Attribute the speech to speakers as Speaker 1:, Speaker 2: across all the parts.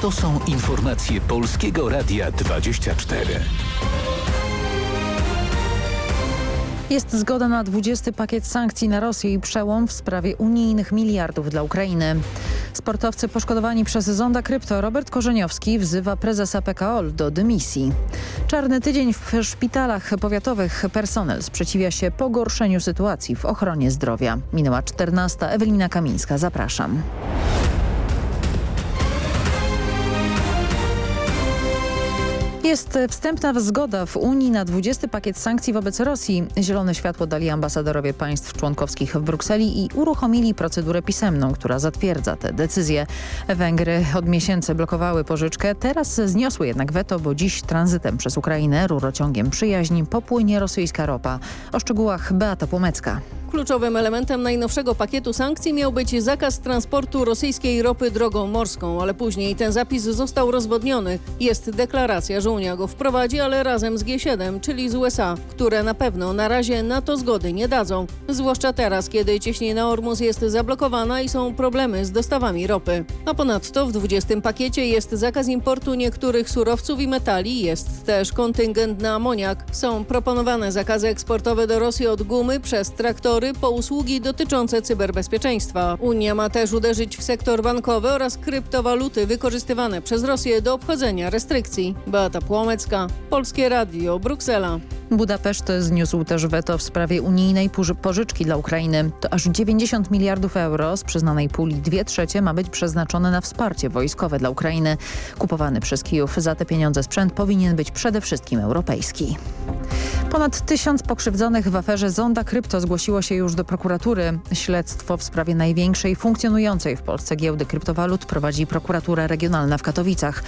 Speaker 1: To są informacje Polskiego Radia 24.
Speaker 2: Jest zgoda na 20 pakiet sankcji na Rosję i przełom w sprawie unijnych miliardów dla Ukrainy. Sportowcy poszkodowani przez zonda krypto Robert Korzeniowski wzywa prezesa PKOL do dymisji. Czarny tydzień w szpitalach powiatowych personel sprzeciwia się pogorszeniu sytuacji w ochronie zdrowia. Minęła 14. Ewelina Kamińska. Zapraszam. Jest wstępna zgoda w Unii na 20 pakiet sankcji wobec Rosji. Zielone światło dali ambasadorowie państw członkowskich w Brukseli i uruchomili procedurę pisemną, która zatwierdza te decyzje. Węgry od miesięcy blokowały pożyczkę, teraz zniosły jednak weto, bo dziś tranzytem przez Ukrainę rurociągiem przyjaźni popłynie rosyjska ropa. O szczegółach Beata Płomecka.
Speaker 3: Kluczowym elementem najnowszego pakietu sankcji miał być zakaz transportu rosyjskiej ropy drogą morską, ale później ten zapis został rozwodniony. Jest deklaracja, że Unia go wprowadzi, ale razem z G7, czyli z USA, które na pewno na razie na to zgody nie dadzą. Zwłaszcza teraz, kiedy cieśnina Ormus jest zablokowana i są problemy z dostawami ropy. A ponadto w 20 pakiecie jest zakaz importu niektórych surowców i metali, jest też kontyngent na amoniak. Są proponowane zakazy eksportowe do Rosji od gumy przez traktory po usługi dotyczące cyberbezpieczeństwa. Unia ma też uderzyć w sektor bankowy oraz kryptowaluty wykorzystywane przez Rosję do obchodzenia restrykcji. Beata Płomecka, Polskie Radio, Bruksela.
Speaker 2: Budapeszt zniósł też weto w sprawie unijnej pożyczki dla Ukrainy. To aż 90 miliardów euro z przyznanej puli dwie trzecie ma być przeznaczone na wsparcie wojskowe dla Ukrainy. Kupowany przez Kijów za te pieniądze sprzęt powinien być przede wszystkim europejski. Ponad tysiąc pokrzywdzonych w aferze Zonda Krypto zgłosiło się już do prokuratury. Śledztwo w sprawie największej funkcjonującej w Polsce giełdy kryptowalut prowadzi prokuratura regionalna w Katowicach.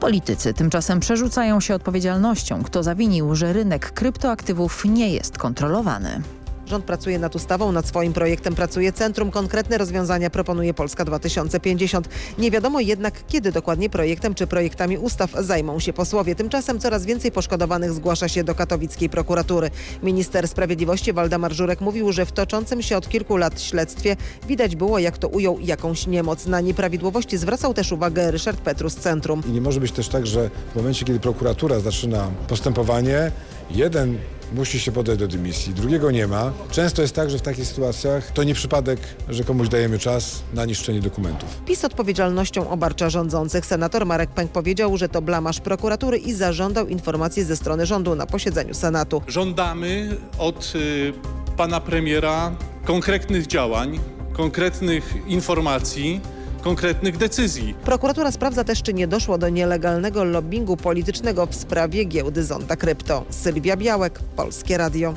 Speaker 2: Politycy tymczasem przerzucają się odpowiedzialnością, kto zawinił, że rynek kryptoaktywów nie jest kontrolowany.
Speaker 4: Rząd pracuje nad ustawą, nad swoim projektem pracuje Centrum. Konkretne rozwiązania proponuje Polska 2050. Nie wiadomo jednak, kiedy dokładnie projektem czy projektami ustaw zajmą się posłowie. Tymczasem coraz więcej poszkodowanych zgłasza się do katowickiej prokuratury. Minister Sprawiedliwości Waldemar Żurek mówił, że w toczącym się od kilku lat śledztwie widać było, jak to ujął, jakąś niemoc. Na nieprawidłowości zwracał też uwagę Ryszard Petrus z Centrum.
Speaker 5: I nie może być też tak, że w momencie, kiedy prokuratura zaczyna postępowanie, jeden musi się podać do dymisji, drugiego nie ma. Często jest tak, że w takich sytuacjach to nie przypadek, że komuś dajemy czas na niszczenie dokumentów.
Speaker 4: PiS odpowiedzialnością obarcza rządzących. Senator Marek Pęk powiedział, że to blamasz prokuratury i zażądał informacji ze strony rządu na posiedzeniu Senatu.
Speaker 6: Żądamy od y, pana premiera konkretnych działań, konkretnych informacji, konkretnych decyzji.
Speaker 4: Prokuratura sprawdza też, czy nie doszło do nielegalnego lobbingu politycznego w sprawie giełdy Zonda Krypto. Sylwia Białek, Polskie Radio.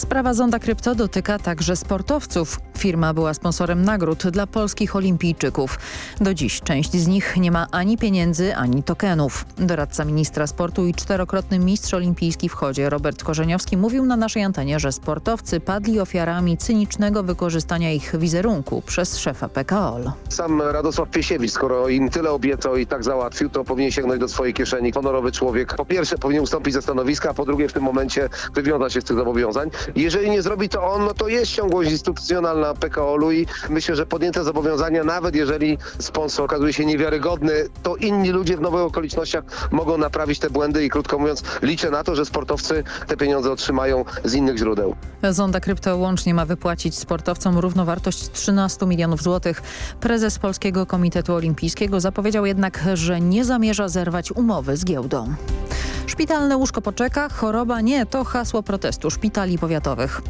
Speaker 2: Sprawa Zonda Krypto dotyka także sportowców. Firma była sponsorem nagród dla polskich olimpijczyków. Do dziś część z nich nie ma ani pieniędzy, ani tokenów. Doradca ministra sportu i czterokrotny mistrz olimpijski w chodzie Robert Korzeniowski mówił na naszej antenie, że sportowcy padli ofiarami cynicznego wykorzystania ich wizerunku przez szefa PKOL.
Speaker 7: Sam Radosław Piesiewicz, skoro im tyle obiecał i tak załatwił, to powinien sięgnąć do swojej kieszeni. Honorowy człowiek. Po pierwsze powinien ustąpić ze stanowiska, a po drugie w tym momencie wywiązać się z tych zobowiązań. Jeżeli nie zrobi to on, no to jest ciągłość instytucjonalna PKOL-u i myślę, że podjęte zobowiązania, nawet jeżeli sponsor okazuje się niewiarygodny, to inni ludzie w nowych okolicznościach mogą naprawić te błędy i krótko mówiąc liczę na to, że sportowcy te pieniądze otrzymają z innych źródeł.
Speaker 2: Zonda Krypto łącznie ma wypłacić sportowcom równowartość 13 milionów złotych. Prezes Polskiego Komitetu Olimpijskiego zapowiedział jednak, że nie zamierza zerwać umowy z giełdą. Szpitalne łóżko poczeka, choroba nie, to hasło protestu szpitali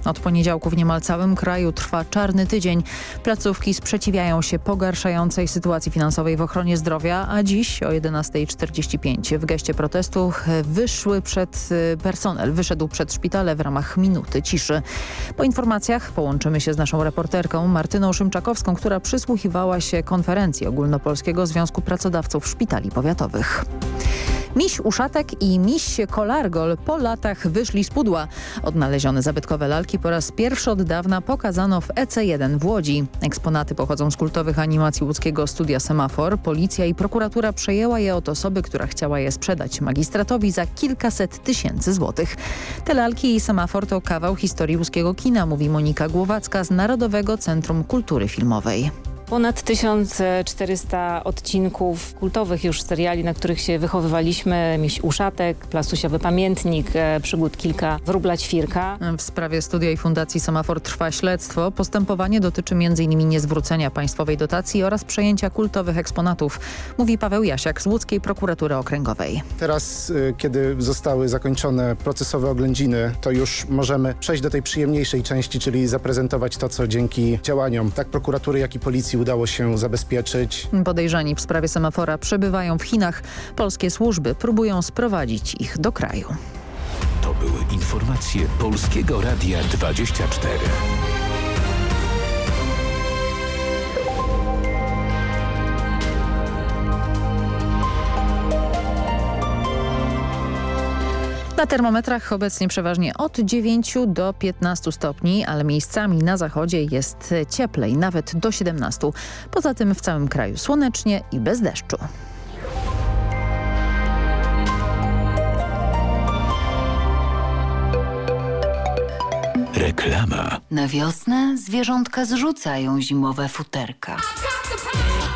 Speaker 2: Od poniedziałku w niemal całym kraju trwa czarny tydzień. Placówki sprzeciwiają się pogarszającej sytuacji finansowej w ochronie zdrowia, a dziś o 11.45 w geście protestu wyszły przed personel, wyszedł przed szpitale w ramach minuty ciszy. Po informacjach połączymy się z naszą reporterką Martyną Szymczakowską, która przysłuchiwała się konferencji Ogólnopolskiego Związku Pracodawców Szpitali Powiatowych. Miś Uszatek i miś Kolargol po latach wyszli z pudła. Odnalezione zabytkowe lalki po raz pierwszy od dawna pokazano w EC1 w Łodzi. Eksponaty pochodzą z kultowych animacji łódzkiego studia Semafor. Policja i prokuratura przejęła je od osoby, która chciała je sprzedać magistratowi za kilkaset tysięcy złotych. Te lalki i Semafor to kawał historii łódzkiego kina, mówi Monika Głowacka z Narodowego Centrum Kultury Filmowej.
Speaker 8: Ponad 1400 odcinków kultowych już seriali, na których się wychowywaliśmy. Miś Uszatek, Plasusiowy Pamiętnik, e, Przygód kilka, Wróbla Ćwirka.
Speaker 2: W sprawie studia i Fundacji Semafor trwa śledztwo. Postępowanie dotyczy m.in. niezwrócenia państwowej dotacji oraz przejęcia kultowych eksponatów, mówi Paweł Jasiak z łódzkiej prokuratury okręgowej.
Speaker 9: Teraz, y, kiedy zostały zakończone procesowe oględziny, to już możemy przejść do tej przyjemniejszej części, czyli zaprezentować to, co dzięki działaniom tak prokuratury, jak i policji udało się zabezpieczyć.
Speaker 2: Podejrzani w sprawie semafora przebywają w Chinach. Polskie służby próbują sprowadzić ich do kraju.
Speaker 1: To były informacje Polskiego Radia 24.
Speaker 2: Na termometrach obecnie przeważnie od 9 do 15 stopni, ale miejscami na zachodzie jest cieplej, nawet do 17. Poza tym w całym kraju słonecznie i bez deszczu.
Speaker 1: Reklama.
Speaker 10: Na wiosnę zwierzątka zrzucają zimowe futerka.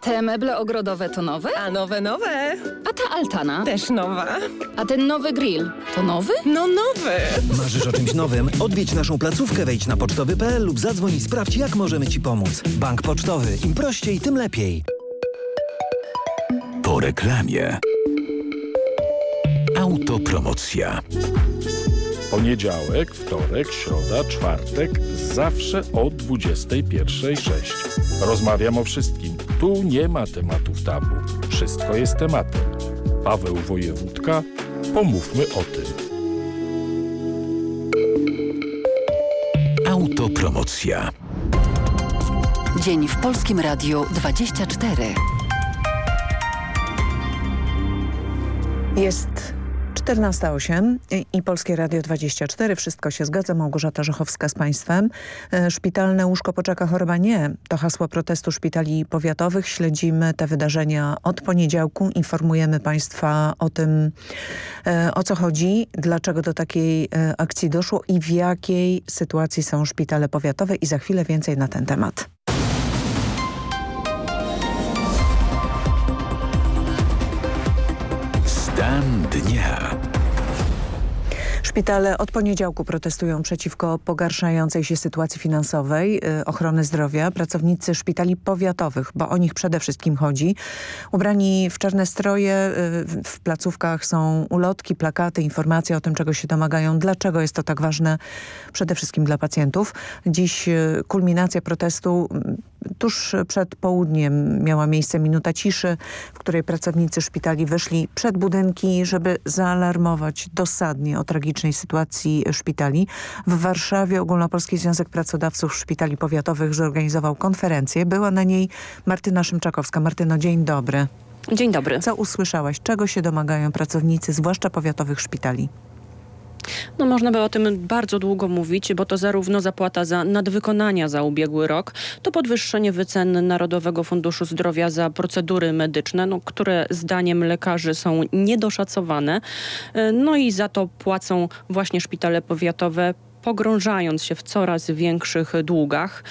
Speaker 11: Te meble ogrodowe to nowe?
Speaker 12: A nowe, nowe.
Speaker 11: A ta altana?
Speaker 12: Też nowa.
Speaker 11: A ten nowy grill to nowy?
Speaker 12: No nowy.
Speaker 13: Marzysz o czymś nowym? Odwiedź naszą placówkę, wejdź na pocztowy.pl lub zadzwoń i sprawdź, jak możemy Ci pomóc. Bank Pocztowy. Im prościej, tym lepiej.
Speaker 1: Po reklamie. Autopromocja.
Speaker 14: Poniedziałek, wtorek, środa, czwartek, zawsze o 21.06. Rozmawiam o wszystkim. Tu nie ma tematów tabu. Wszystko jest tematem. Paweł Wojewódka, pomówmy o tym.
Speaker 1: Autopromocja.
Speaker 10: Dzień w Polskim Radiu 24.
Speaker 15: Jest 14.08 i Polskie Radio 24. Wszystko się zgadza. Małgorzata Żochowska z Państwem. Szpitalne łóżko poczeka choroba nie. To hasło protestu szpitali powiatowych. Śledzimy te wydarzenia od poniedziałku. Informujemy Państwa o tym, o co chodzi, dlaczego do takiej akcji doszło i w jakiej sytuacji są szpitale powiatowe i za chwilę więcej na ten temat. Szpitale od poniedziałku protestują przeciwko pogarszającej się sytuacji finansowej y, ochrony zdrowia. Pracownicy szpitali powiatowych, bo o nich przede wszystkim chodzi. Ubrani w czarne stroje, y, w placówkach są ulotki, plakaty, informacje o tym, czego się domagają, dlaczego jest to tak ważne przede wszystkim dla pacjentów. Dziś y, kulminacja protestu Tuż przed południem miała miejsce minuta ciszy, w której pracownicy szpitali wyszli przed budynki, żeby zaalarmować dosadnie o tragicznej sytuacji szpitali. W Warszawie Ogólnopolski Związek Pracodawców Szpitali Powiatowych zorganizował konferencję. Była na niej Martyna Szymczakowska. Martyno, dzień dobry.
Speaker 16: Dzień dobry.
Speaker 15: Co usłyszałaś? Czego się domagają pracownicy, zwłaszcza powiatowych szpitali?
Speaker 16: No można by o tym bardzo długo mówić, bo to zarówno zapłata za nadwykonania za ubiegły rok, to podwyższenie wycen Narodowego Funduszu Zdrowia za procedury medyczne, no, które zdaniem lekarzy są niedoszacowane. No i za to płacą właśnie szpitale powiatowe pogrążając się w coraz większych długach.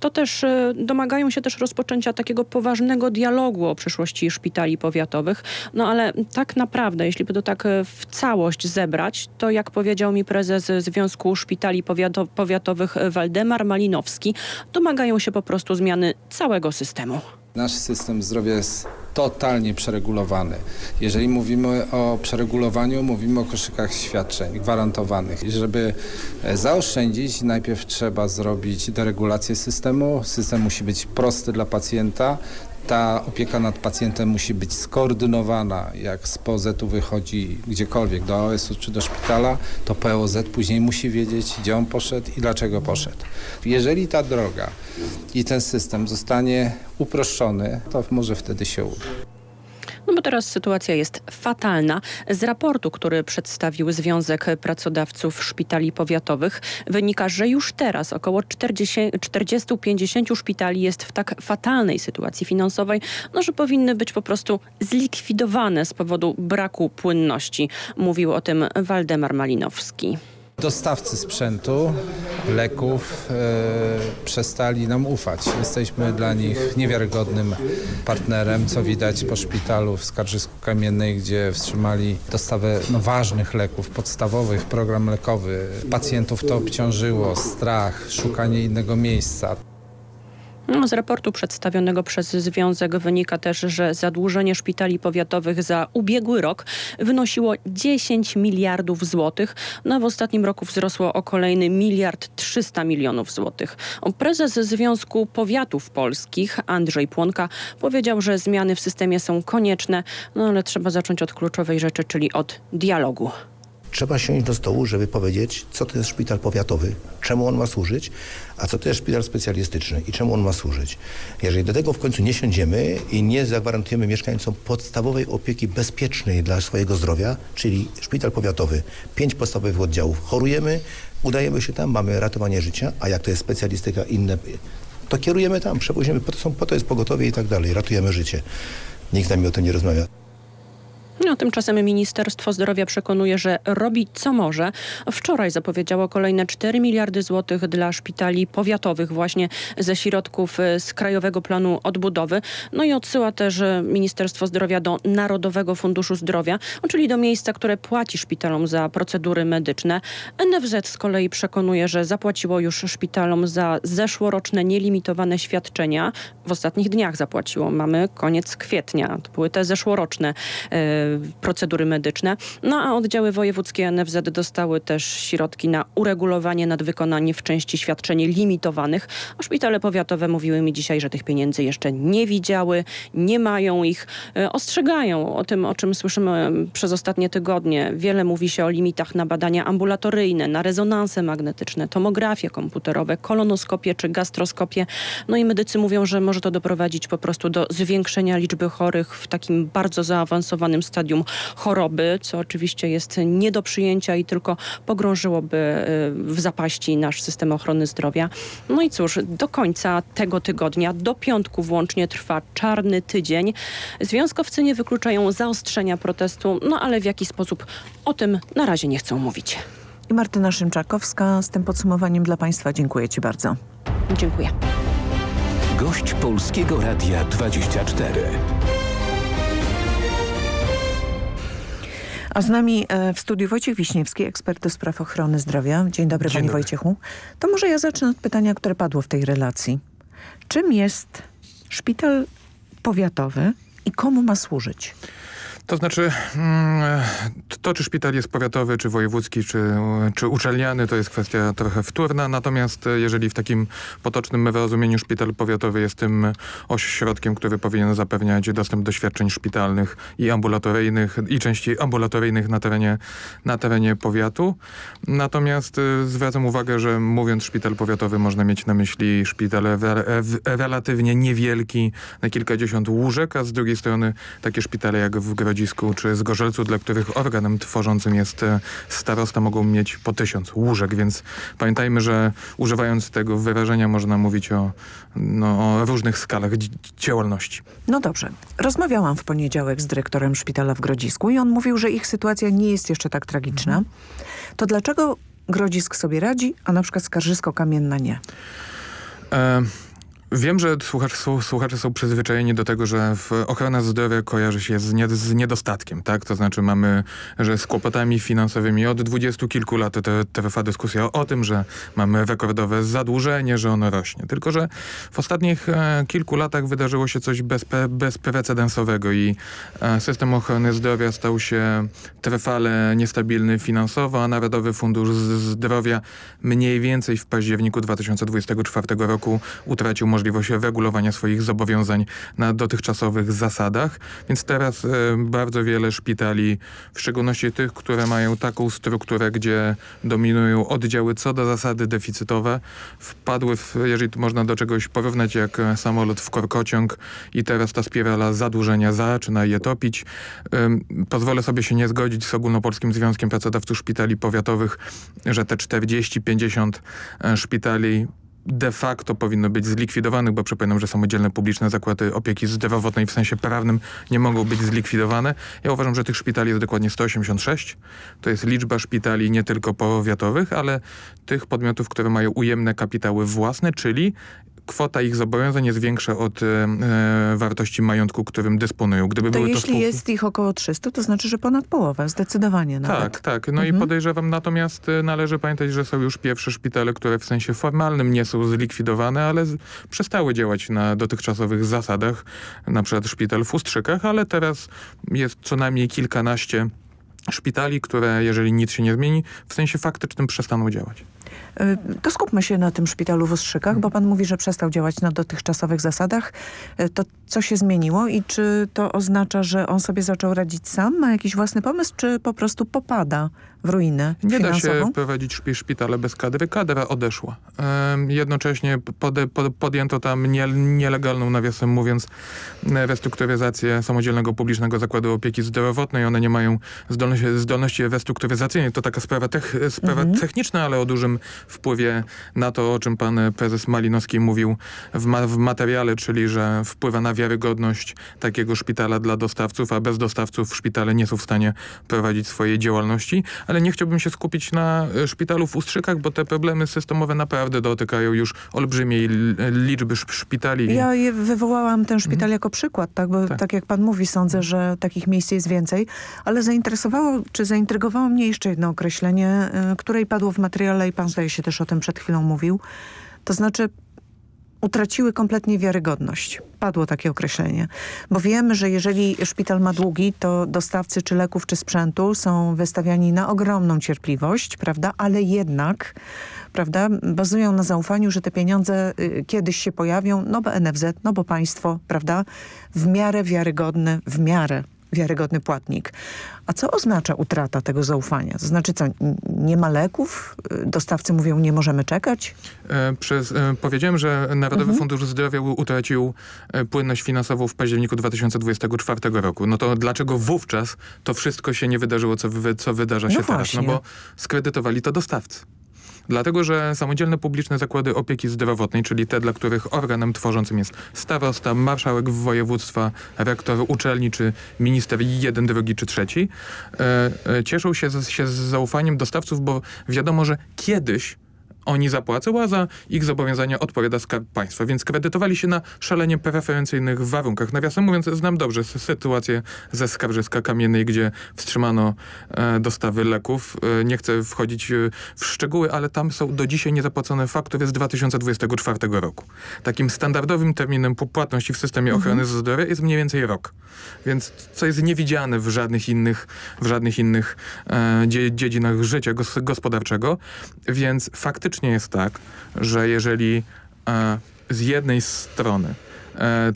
Speaker 16: To też domagają się też rozpoczęcia takiego poważnego dialogu o przyszłości szpitali powiatowych. No ale tak naprawdę, jeśli by to tak w całość zebrać, to jak powiedział mi prezes Związku Szpitali Powiato Powiatowych Waldemar Malinowski, domagają się po prostu zmiany całego systemu.
Speaker 17: Nasz system zdrowia jest
Speaker 12: totalnie przeregulowany. Jeżeli mówimy o przeregulowaniu, mówimy o koszykach świadczeń gwarantowanych. I żeby e, zaoszczędzić, najpierw trzeba zrobić deregulację systemu. System musi być prosty dla pacjenta, ta opieka nad pacjentem musi być skoordynowana. Jak z POZ-u wychodzi gdziekolwiek, do OS-u czy do szpitala, to POZ później musi wiedzieć, gdzie on poszedł i dlaczego poszedł. Jeżeli ta droga i ten system zostanie uproszczony, to może wtedy się uda.
Speaker 16: No bo teraz sytuacja jest fatalna. Z raportu, który przedstawił Związek Pracodawców Szpitali Powiatowych wynika, że już teraz około 40-50 szpitali jest w tak fatalnej sytuacji finansowej, no, że powinny być po prostu zlikwidowane z powodu braku płynności. Mówił o tym Waldemar Malinowski.
Speaker 12: Dostawcy sprzętu, leków e, przestali nam ufać. Jesteśmy dla nich niewiarygodnym partnerem, co widać po szpitalu w Skarżysku Kamiennej, gdzie wstrzymali dostawę no, ważnych leków, podstawowych, program lekowy. Pacjentów to obciążyło, strach, szukanie innego miejsca.
Speaker 16: No, z raportu przedstawionego przez Związek wynika też, że zadłużenie szpitali powiatowych za ubiegły rok wynosiło 10 miliardów złotych, no a w ostatnim roku wzrosło o kolejny miliard 300 milionów złotych. Prezes Związku Powiatów Polskich Andrzej Płonka powiedział, że zmiany w systemie są konieczne, no ale trzeba zacząć od kluczowej rzeczy, czyli od dialogu.
Speaker 17: Trzeba siąść do stołu, żeby powiedzieć, co to jest szpital powiatowy, czemu on ma służyć, a co to jest szpital specjalistyczny i czemu on ma służyć. Jeżeli do tego w końcu nie siądziemy i nie zagwarantujemy mieszkańcom podstawowej opieki bezpiecznej dla swojego zdrowia, czyli szpital powiatowy, pięć podstawowych oddziałów, chorujemy, udajemy się tam, mamy ratowanie życia, a jak to jest specjalistyka inne, to kierujemy tam, przewozimy, po to, są, po to jest pogotowie i tak dalej, ratujemy życie. Nikt z nami o tym nie rozmawia.
Speaker 16: No, tymczasem Ministerstwo Zdrowia przekonuje, że robi co może. Wczoraj zapowiedziało kolejne 4 miliardy złotych dla szpitali powiatowych właśnie ze środków e, z Krajowego Planu Odbudowy. No i odsyła też e, Ministerstwo Zdrowia do Narodowego Funduszu Zdrowia, czyli do miejsca, które płaci szpitalom za procedury medyczne. NFZ z kolei przekonuje, że zapłaciło już szpitalom za zeszłoroczne nielimitowane świadczenia. W ostatnich dniach zapłaciło. Mamy koniec kwietnia. To były te zeszłoroczne yy, procedury medyczne. No a oddziały wojewódzkie NFZ dostały też środki na uregulowanie nadwykonanie w części świadczeń limitowanych, a szpitale powiatowe mówiły mi dzisiaj, że tych pieniędzy jeszcze nie widziały, nie mają ich. E, ostrzegają o tym, o czym słyszymy przez ostatnie tygodnie. Wiele mówi się o limitach na badania ambulatoryjne, na rezonanse magnetyczne, tomografie komputerowe, kolonoskopie czy gastroskopie. No i medycy mówią, że może to doprowadzić po prostu do zwiększenia liczby chorych w takim bardzo zaawansowanym stanie stadium choroby, co oczywiście jest nie do przyjęcia i tylko pogrążyłoby y, w zapaści nasz system ochrony zdrowia. No i cóż, do końca tego tygodnia, do piątku włącznie trwa czarny tydzień. Związkowcy nie wykluczają zaostrzenia protestu, no ale w jaki sposób o tym na razie nie chcą mówić.
Speaker 15: I Martyna Szymczakowska z tym podsumowaniem dla Państwa. Dziękuję Ci bardzo.
Speaker 16: Dziękuję.
Speaker 1: Gość Polskiego Radia 24.
Speaker 15: A z nami e, w studiu Wojciech Wiśniewski, ekspert do spraw ochrony zdrowia. Dzień dobry Dzień Panie dobry. Wojciechu. To może ja zacznę od pytania, które padło w tej relacji. Czym jest szpital powiatowy i komu ma służyć?
Speaker 18: To znaczy, mm, to czy szpital jest powiatowy, czy wojewódzki, czy, czy uczelniany, to jest kwestia trochę wtórna. Natomiast jeżeli w takim potocznym rozumieniu szpital powiatowy jest tym ośrodkiem, który powinien zapewniać dostęp do świadczeń szpitalnych i ambulatoryjnych, i części ambulatoryjnych na terenie, na terenie powiatu. Natomiast y, zwracam uwagę, że mówiąc szpital powiatowy można mieć na myśli szpital relatywnie niewielki, na kilkadziesiąt łóżek, a z drugiej strony takie szpitale jak w Grodzie Grodzisku czy Zgorzelcu, dla których organem tworzącym jest e, starosta, mogą mieć po tysiąc łóżek, więc pamiętajmy, że używając tego wyrażenia można mówić o, no, o różnych skalach działalności.
Speaker 15: No dobrze. Rozmawiałam w poniedziałek z dyrektorem szpitala w Grodzisku i on mówił, że ich sytuacja nie jest jeszcze tak tragiczna. Mhm. To dlaczego Grodzisk sobie radzi, a na przykład Skarżysko-Kamienna nie?
Speaker 18: E Wiem, że słuchacze słuchacze są przyzwyczajeni do tego, że ochrona zdrowia kojarzy się z, nie, z, niedostatkiem, tak? To znaczy mamy, że z kłopotami finansowymi od dwudziestu kilku lat trwa dyskusja o tym, że mamy rekordowe zadłużenie, że ono rośnie. Tylko, że w ostatnich e, kilku latach wydarzyło się coś bezpe, bezprecedensowego i e, system ochrony zdrowia stał się trwale niestabilny finansowo, a Narodowy Fundusz Zdrowia mniej więcej w październiku 2024 roku utracił możliwość regulowania swoich zobowiązań na dotychczasowych zasadach. Więc teraz e, bardzo wiele szpitali, w szczególności tych, które mają taką strukturę, gdzie dominują oddziały co do zasady deficytowe, wpadły, w, jeżeli można do czegoś porównać jak samolot w korkociąg i teraz ta spirala zadłużenia zaczyna je topić. pozwolę sobie się nie zgodzić z Ogólnopolskim Związkiem Pracodawców Szpitali Powiatowych, że te 40-50 e, szpitali de facto powinno być zlikwidowanych, bo przypominam, że samodzielne publiczne zakłady opieki zdrowotnej w sensie prawnym nie mogą być zlikwidowane. Ja uważam, że tych szpitali jest dokładnie 186. To jest liczba szpitali nie tylko powiatowych, ale tych podmiotów, które mają ujemne kapitały własne, czyli kwota ich zobowiązań jest większa od e, e, wartości majątku, którym dysponują.
Speaker 15: Gdyby to były jeśli to spółki... jest ich około 300, to znaczy, że ponad połowa, zdecydowanie nawet.
Speaker 18: Tak, tak. No mhm. i podejrzewam, natomiast e, należy pamiętać, że są już pierwsze szpitale, które w sensie formalnym nie są zlikwidowane, ale z, przestały działać na dotychczasowych zasadach, na przykład szpital w Ustrzykach, ale teraz jest co najmniej kilkanaście szpitali, które jeżeli nic się nie zmieni, w sensie faktycznym przestaną działać.
Speaker 15: Y, to skupmy się na tym szpitalu w Ostrzykach, bo pan mówi, że przestał działać na dotychczasowych zasadach. Y, to co się zmieniło i czy to oznacza, że on sobie zaczął radzić sam? Ma jakiś własny pomysł, czy po prostu popada w ruinę
Speaker 18: Nie
Speaker 15: finansową?
Speaker 18: da się prowadzić szpitale bez kadry. Kadra odeszła. Jednocześnie podjęto tam nie, nielegalną, nawiasem mówiąc, restrukturyzację samodzielnego publicznego zakładu opieki zdrowotnej. One nie mają zdolności, zdolności restrukturyzacyjnej. To taka sprawa, tech, sprawa mhm. techniczna, ale o dużym wpływie na to, o czym pan prezes Malinowski mówił w, ma w materiale, czyli że wpływa na wiarygodność takiego szpitala dla dostawców, a bez dostawców szpitale nie są w stanie prowadzić swojej działalności. Ale nie chciałbym się skupić na e, szpitalu w Ustrzykach, bo te problemy systemowe naprawdę dotykają już olbrzymiej liczby szpitali.
Speaker 15: Ja wywołałam ten szpital mhm. jako przykład, tak? bo tak. tak jak pan mówi, sądzę, że takich miejsc jest więcej, ale zainteresowało, czy zaintrygowało mnie jeszcze jedno określenie, y, które padło w materiale i pan zdaje się też o tym przed chwilą mówił. To znaczy utraciły kompletnie wiarygodność. Padło takie określenie. Bo wiemy, że jeżeli szpital ma długi, to dostawcy czy leków, czy sprzętu są wystawiani na ogromną cierpliwość, prawda? Ale jednak prawda, bazują na zaufaniu, że te pieniądze y, kiedyś się pojawią, no bo NFZ, no bo państwo, prawda, w miarę wiarygodne, w miarę wiarygodny płatnik. A co oznacza utrata tego zaufania? To znaczy co, nie ma leków? Dostawcy mówią, nie możemy czekać?
Speaker 18: E, przez, e, powiedziałem, że Narodowy mhm. Fundusz Zdrowia utracił e, płynność finansową w październiku 2024 roku. No to dlaczego wówczas to wszystko się nie wydarzyło, co, wy, co wydarza się no teraz? No bo skredytowali to dostawcy. Dlatego, że samodzielne publiczne zakłady opieki zdrowotnej, czyli te, dla których organem tworzącym jest starosta, marszałek województwa, rektor uczelni, czy minister jeden, drugi czy trzeci, e, e, cieszą się z, się z zaufaniem dostawców, bo wiadomo, że kiedyś oni zapłacą, a za ich zobowiązania odpowiada Skarb Państwa. Więc kredytowali się na szalenie preferencyjnych warunkach. Nawiasem mówiąc, znam dobrze sytuację ze Skarżyska Kamiennej, gdzie wstrzymano e, dostawy leków. E, nie chcę wchodzić e, w szczegóły, ale tam są do dzisiaj niezapłacone faktury z 2024 roku. Takim standardowym terminem płatności w systemie mhm. ochrony zdrowia jest mniej więcej rok. Więc co jest niewidziane w żadnych innych, w żadnych innych e, dziedzinach życia gospodarczego. Więc faktycznie faktycznie jest tak, że jeżeli e, z jednej strony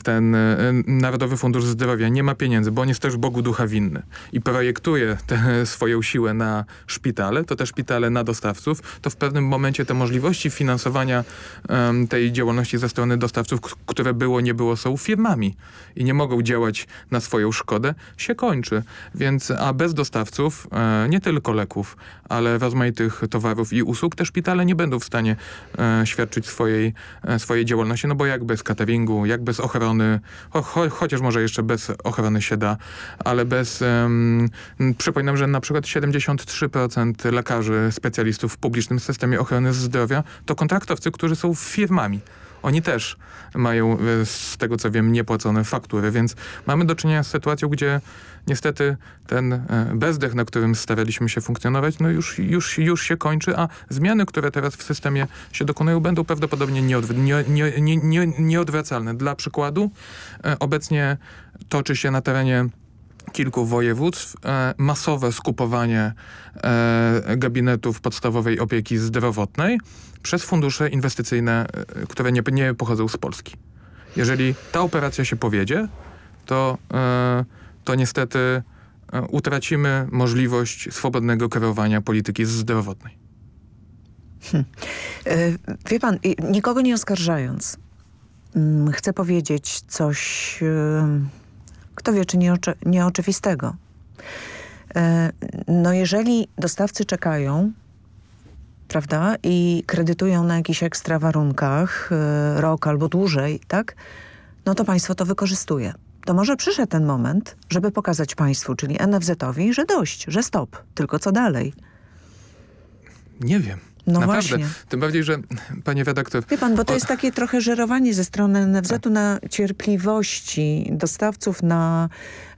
Speaker 18: ten e, Narodowy Fundusz Zdrowia nie ma pieniędzy, bo on jest też Bogu ducha winny i projektuje swoją siłę na szpitale, to te szpitale na dostawców, to w pewnym momencie te możliwości finansowania um, tej działalności ze strony dostawców, które było, nie było, są firmami i nie mogą działać na swoją szkodę, się kończy. Więc, a bez dostawców, e, nie tylko leków, ale rozmaitych towarów i usług, te szpitale nie będą w stanie e, świadczyć swojej, e, swojej działalności, no bo jak bez cateringu, jak bez bez ochrony, cho, cho, chociaż może jeszcze bez ochrony się da, ale bez... Um, przypominam, że na przykład 73% lekarzy, specjalistów w publicznym systemie ochrony zdrowia to kontraktowcy, którzy są firmami. oni też mają, e, z tego co wiem, niepłacone faktury, więc mamy do czynienia z sytuacją, gdzie niestety ten e, bezdech, na którym staraliśmy się funkcjonować, no już, już, już się kończy, a zmiany, które teraz w systemie się dokonują, będą prawdopodobnie nieodw nie, nie, nie, nie, nieodwracalne. Dla przykładu, e, obecnie toczy się na terenie kilku województw e, masowe skupowanie gabinetów podstawowej opieki zdrowotnej przez fundusze inwestycyjne, które nie, nie pochodzą z Polski. Jeżeli ta operacja się powiedzie, to, to niestety e, utracimy możliwość swobodnego kreowania polityki zdrowotnej.
Speaker 15: Hm. E, wie pan, nikogo nie oskarżając, mm, chcę powiedzieć coś kto wie, czy nieoczy, nieoczywistego. E, no jeżeli dostawcy czekają, prawda, i kredytują na jakichś ekstra warunkach e, rok albo dłużej, tak, no to państwo to wykorzystuje. To może przyszedł ten moment, żeby pokazać państwu, czyli NFZ-owi, że dość, że stop, tylko co dalej?
Speaker 18: Nie wiem.
Speaker 15: No
Speaker 18: Naprawdę.
Speaker 15: właśnie.
Speaker 18: Tym bardziej, że panie redaktor...
Speaker 15: Wie pan, bo to jest takie trochę żerowanie ze strony NFZ-u na cierpliwości dostawców, na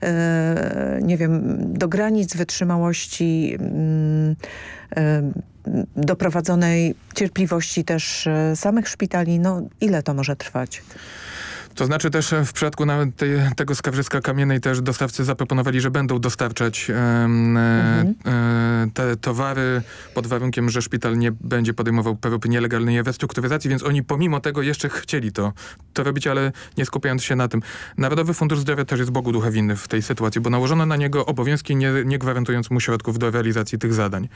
Speaker 15: e, nie wiem, do granic wytrzymałości mm, e, doprowadzonej cierpliwości też e, samych szpitali. No ile to może trwać?
Speaker 18: To znaczy też e, w przypadku nawet tej, tego skarżyska kamiennej też dostawcy zaproponowali, że będą dostarczać mhm. e, te towary pod warunkiem, że szpital nie będzie podejmował prób nielegalnej restrukturyzacji, więc oni pomimo tego jeszcze chcieli to, to robić, ale nie skupiając się na tym. Narodowy Fundusz Zdrowia też jest Bogu ducha winny w tej sytuacji, bo nałożono na niego obowiązki nie, nie gwarantując mu środków do realizacji tych zadań.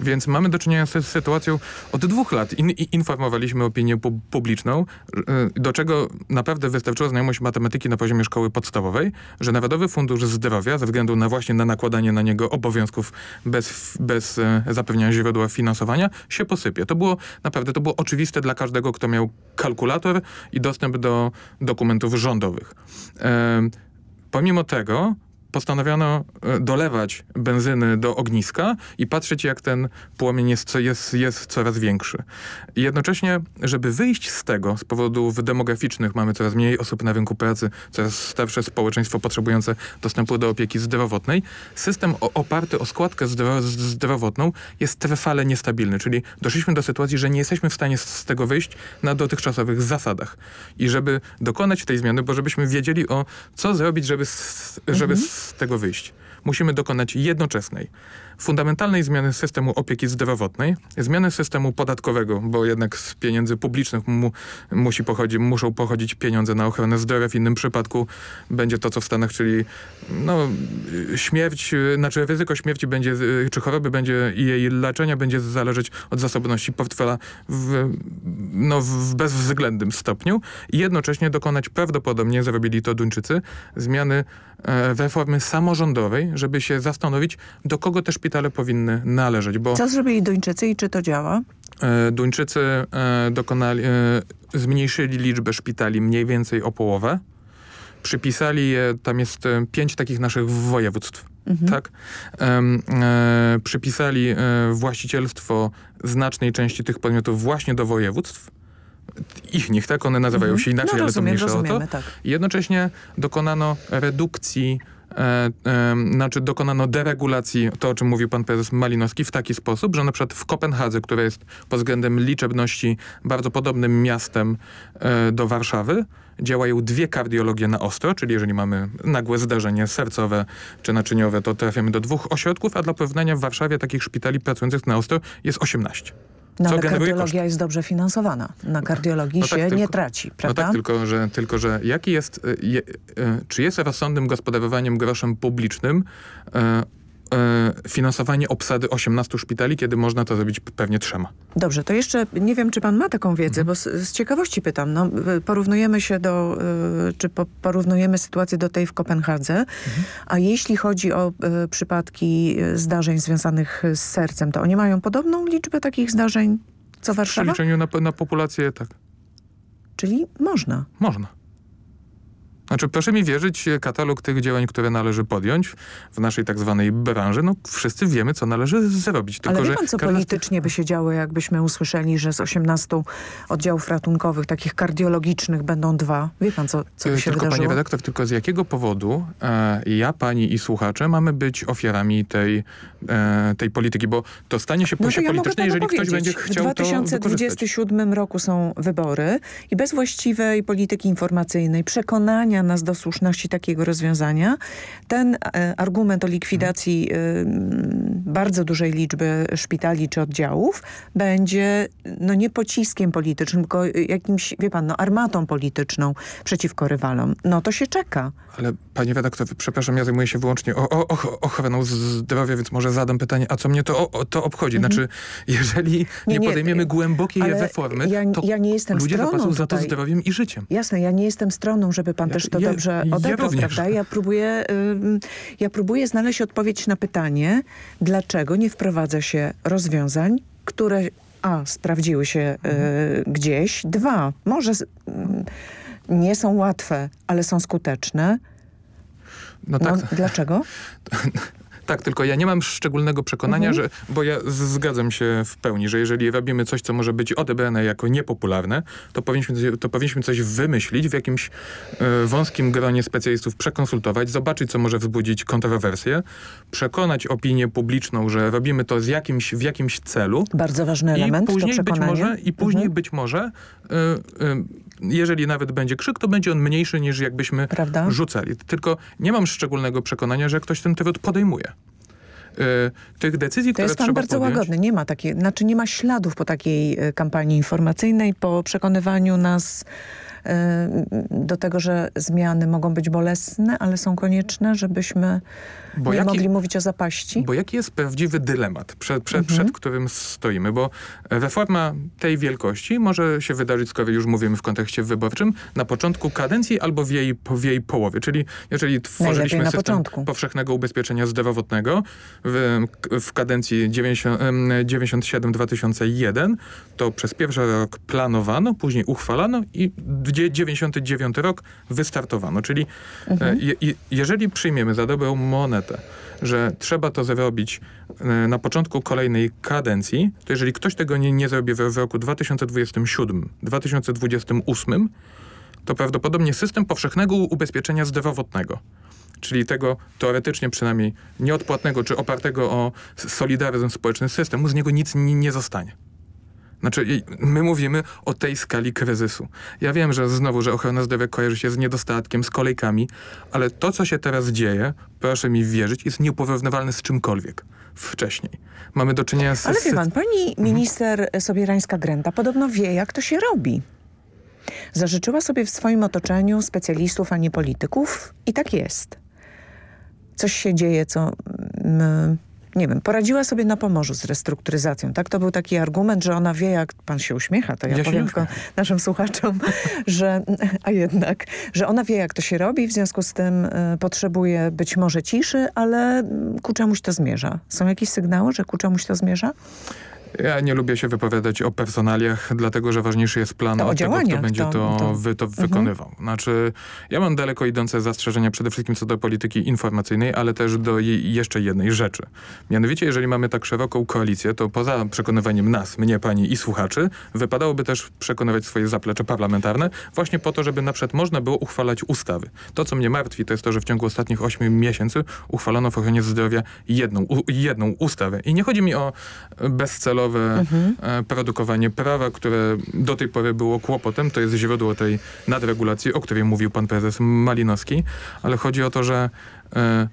Speaker 18: Więc mamy do czynienia z sytuacją od dwóch lat. In, informowaliśmy opinię pu publiczną, e, do czego naprawdę wystarczyła znajomość matematyki na poziomie szkoły podstawowej, że Narodowy Fundusz Zdrowia ze względu na właśnie na nakładanie na niego obowiązków bez, bez e, zapewniania źródła finansowania się posypie. To było naprawdę, to było oczywiste dla każdego, kto miał kalkulator i dostęp do dokumentów rządowych. E, pomimo tego postanowiono e, dolewać benzyny do ogniska i patrzeć, jak ten płomień jest, jest, jest coraz większy. I jednocześnie, żeby wyjść z tego, z powodów demograficznych, mamy coraz mniej osób na rynku pracy, coraz starsze społeczeństwo potrzebujące dostępu do opieki zdrowotnej, system oparty o składkę zdro zdrowotną jest trwale niestabilny, czyli doszliśmy do sytuacji, że nie jesteśmy w stanie z tego wyjść na dotychczasowych zasadach. I żeby dokonać tej zmiany, bo żebyśmy wiedzieli o co zrobić, żeby, żeby mhm z tego wyjść. Musimy dokonać jednoczesnej fundamentalnej zmiany systemu opieki zdrowotnej, zmiany systemu podatkowego, bo jednak z pieniędzy publicznych mu, musi pochodzi, muszą pochodzić pieniądze na ochronę zdrowia. W innym przypadku będzie to, co w Stanach, czyli no, śmierć, znaczy ryzyko śmierci będzie, czy choroby będzie i jej leczenia będzie zależeć od zasobności portfela w, no, w bezwzględnym stopniu i jednocześnie dokonać prawdopodobnie, zrobili to Duńczycy, zmiany e, reformy samorządowej, żeby się zastanowić, do kogo te szpitale powinny należeć. Bo
Speaker 15: Co zrobili Duńczycy i czy to działa?
Speaker 18: E, Duńczycy e, dokonali, zmniejszyli liczbę szpitali mniej więcej o połowę. Przypisali je, tam jest pięć takich naszych województw. Mhm. Tak? E, przypisali e, właścicielstwo znacznej części tych podmiotów właśnie do województw ich nich, tak? One nazywają mhm. się inaczej, no, ale rozumiem, to mniejsze o to. Tak. Jednocześnie dokonano redukcji e, e, znaczy dokonano deregulacji, to o czym mówił pan prezes Malinowski, w taki sposób, że na przykład w Kopenhadze, która jest pod względem liczebności bardzo podobnym miastem e, do Warszawy, działają dwie kardiologie na ostro, czyli jeżeli mamy nagłe zdarzenie sercowe czy naczyniowe, to trafiamy do dwóch ośrodków, a dla porównania w Warszawie takich szpitali pracujących na ostro jest 18.
Speaker 15: No, ale kardiologia jest dobrze finansowana. Na kardiologii no tak, się tylko, nie traci, prawda?
Speaker 18: No tak, tylko że, tylko, że jaki jest, y, je, y, czy jest rozsądnym gospodarowaniem groszem publicznym e, finansowanie obsady 18 szpitali, kiedy można to zrobić pewnie trzema.
Speaker 15: Dobrze, to jeszcze nie wiem, czy pan ma taką wiedzę, mhm. bo z, z, ciekawości pytam. No, porównujemy się do, y, czy po, porównujemy sytuację do tej w Kopenhadze, mhm. a jeśli chodzi o przypadki zdarzeń związanych z sercem, to oni mają podobną liczbę takich zdarzeń co Warszawa?
Speaker 18: W przeliczeniu na, na populację, tak.
Speaker 15: Czyli można?
Speaker 18: Można. Znaczy proszę mi wierzyć, katalog tych działań, które należy podjąć w naszej tak zwanej branży, no wszyscy wiemy, co należy zrobić.
Speaker 15: Tylko, Ale wie pan, co politycznie by się działo, jakbyśmy usłyszeli, że z 18 oddziałów ratunkowych, takich kardiologicznych będą dwa? Wie pan, co, co by się
Speaker 18: tylko,
Speaker 15: wydarzyło?
Speaker 18: Panie redaktor, tylko z jakiego powodu e, ja, pani i słuchacze mamy być ofiarami tej, e, tej polityki? Bo to stanie się no to ja polityczne, jeżeli ktoś będzie chciał
Speaker 15: W 2027 roku są wybory i bez właściwej polityki informacyjnej, przekonania nas do słuszności takiego rozwiązania, ten e, argument o likwidacji e, bardzo dużej liczby szpitali czy oddziałów będzie no nie pociskiem politycznym, tylko jakimś, wie pan, no armatą polityczną przeciwko rywalom. No to się czeka.
Speaker 18: Ale panie redaktor, przepraszam, ja zajmuję się wyłącznie o, o, o, ochroną zdrowia, więc może zadam pytanie, a co mnie to, o, to obchodzi? Mhm. Znaczy, jeżeli nie, nie podejmiemy głębokiej reformy,
Speaker 15: ja,
Speaker 18: to
Speaker 15: ja nie jestem
Speaker 18: ludzie
Speaker 15: zapłacą
Speaker 18: za to zdrowiem i życiem.
Speaker 15: Jasne, ja nie jestem stroną, żeby pan ja, też to ja, dobrze odebrał, ja prawda? Ja próbuję, ja próbuję znaleźć odpowiedź na pytanie, dlaczego nie wprowadza się rozwiązań, które a, sprawdziły się y, mhm. gdzieś, dwa, może y, nie są łatwe, ale są skuteczne. No, tak. no dlaczego?
Speaker 18: Tak, tylko ja nie mam szczególnego przekonania, mhm. że, bo ja zgadzam się w pełni, że jeżeli robimy coś, co może być odebrane jako niepopularne, to powinniśmy, to powinniśmy coś wymyślić w jakimś e, wąskim gronie specjalistów, przekonsultować, zobaczyć, co może wzbudzić kontrowersję, przekonać opinię publiczną, że robimy to z jakimś, w jakimś celu.
Speaker 15: Bardzo ważny element,
Speaker 18: I później
Speaker 15: to
Speaker 18: być może, I później mhm. być może e, e, jeżeli nawet będzie krzyk, to będzie on mniejszy niż jakbyśmy Prawda? rzucali. Tylko nie mam szczególnego przekonania, że ktoś ten trud podejmuje. Yy, tych decyzji,
Speaker 15: to
Speaker 18: które
Speaker 15: jest pan bardzo
Speaker 18: podjąć...
Speaker 15: łagodny. Nie ma takiej, znaczy nie ma śladów po takiej e, kampanii informacyjnej, po przekonywaniu nas do tego, że zmiany mogą być bolesne, ale są konieczne, żebyśmy bo nie jaki, mogli mówić o zapaści?
Speaker 18: Bo jaki jest prawdziwy dylemat, przed, przed, mhm. przed którym stoimy? Bo reforma tej wielkości może się wydarzyć, skoro już mówimy w kontekście wyborczym, na początku kadencji albo w jej, w jej połowie. Czyli jeżeli tworzyliśmy system początku. powszechnego ubezpieczenia zdrowotnego w, w kadencji 97-2001, to przez pierwszy rok planowano, później uchwalano i 99 rok wystartowano. Czyli mhm. je, jeżeli przyjmiemy za dobrą monetę, że trzeba to zrobić e, na początku kolejnej kadencji, to jeżeli ktoś tego nie, nie zrobi w, roku 2027, 2028, to prawdopodobnie system powszechnego ubezpieczenia zdrowotnego czyli tego teoretycznie przynajmniej nieodpłatnego czy opartego o solidaryzm społeczny systemu, z niego nic nie, nie zostanie. Znaczy, my mówimy o tej skali kryzysu. Ja wiem, że znowu, że ochrona zdrowia kojarzy się z niedostatkiem, z kolejkami, ale to, co się teraz dzieje, proszę mi wierzyć, jest nieuporównywalne z czymkolwiek wcześniej. Mamy do czynienia z...
Speaker 15: Ale wie pan, pani mhm. minister mhm. Sobierańska-Gręta podobno wie, jak to się robi. Zażyczyła sobie w swoim otoczeniu specjalistów, a nie polityków i tak jest. Coś się dzieje, co... Nie wiem, poradziła sobie na Pomorzu z restrukturyzacją. Tak, to był taki argument, że ona wie, jak pan się uśmiecha, to ja, ja powiem tylko naszym słuchaczom, że, a jednak, że ona wie, jak to się robi, w związku z tym y, potrzebuje być może ciszy, ale mm, ku czemuś to zmierza. Są jakieś sygnały, że ku czemuś to zmierza?
Speaker 18: Ja nie lubię się wypowiadać o personaliach, dlatego że ważniejszy jest plan od tego, kto będzie to, to, wy, to mhm. wykonywał. Znaczy, ja mam daleko idące zastrzeżenia przede wszystkim co do polityki informacyjnej, ale też do jeszcze jednej rzeczy. Mianowicie, jeżeli mamy tak szeroką koalicję, to poza przekonywaniem nas, mnie, pani i słuchaczy, wypadałoby też przekonywać swoje zaplecze parlamentarne właśnie po to, żeby na przykład można było uchwalać ustawy. To, co mnie martwi, to jest to, że w ciągu ostatnich ośmiu miesięcy uchwalono w ochronie zdrowia jedną, u, jedną ustawę. I nie chodzi mi o bezcelowe mhm. E, produkowanie prawa, które do tej pory było kłopotem. To jest źródło tej nadregulacji, o której mówił pan prezes Malinowski. Ale chodzi o to, że e,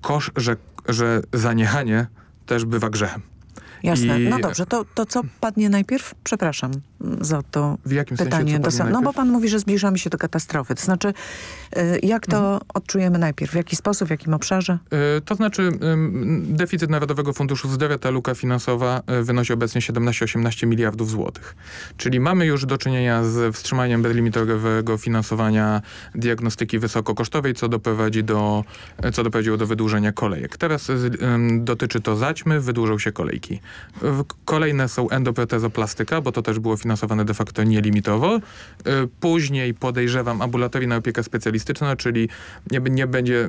Speaker 18: kosz, że, że zaniechanie też bywa grzechem.
Speaker 15: Jasne. I... No dobrze, to, to co padnie najpierw? Przepraszam za to
Speaker 18: w jakim
Speaker 15: pytanie.
Speaker 18: Sensie,
Speaker 15: no bo pan mówi, że zbliżamy się do katastrofy. To znaczy, y, jak to mhm. odczujemy najpierw? W jaki sposób, w jakim obszarze?
Speaker 18: Y, to znaczy, deficyt Narodowego Funduszu Zdrowia, ta luka finansowa y, wynosi obecnie 17-18 miliardów złotych. Czyli mamy już do czynienia z wstrzymaniem bezlimitowego finansowania diagnostyki wysokokosztowej, co doprowadzi do, co doprowadziło do wydłużenia kolejek. Teraz dotyczy to zaćmy, wydłużą się kolejki. Kolejne są endoprotezoplastyka, bo to też było finansowane finansowane de facto nielimitowo. Y, później podejrzewam ambulatoryjna opieka specjalistyczna, czyli nie, nie będzie,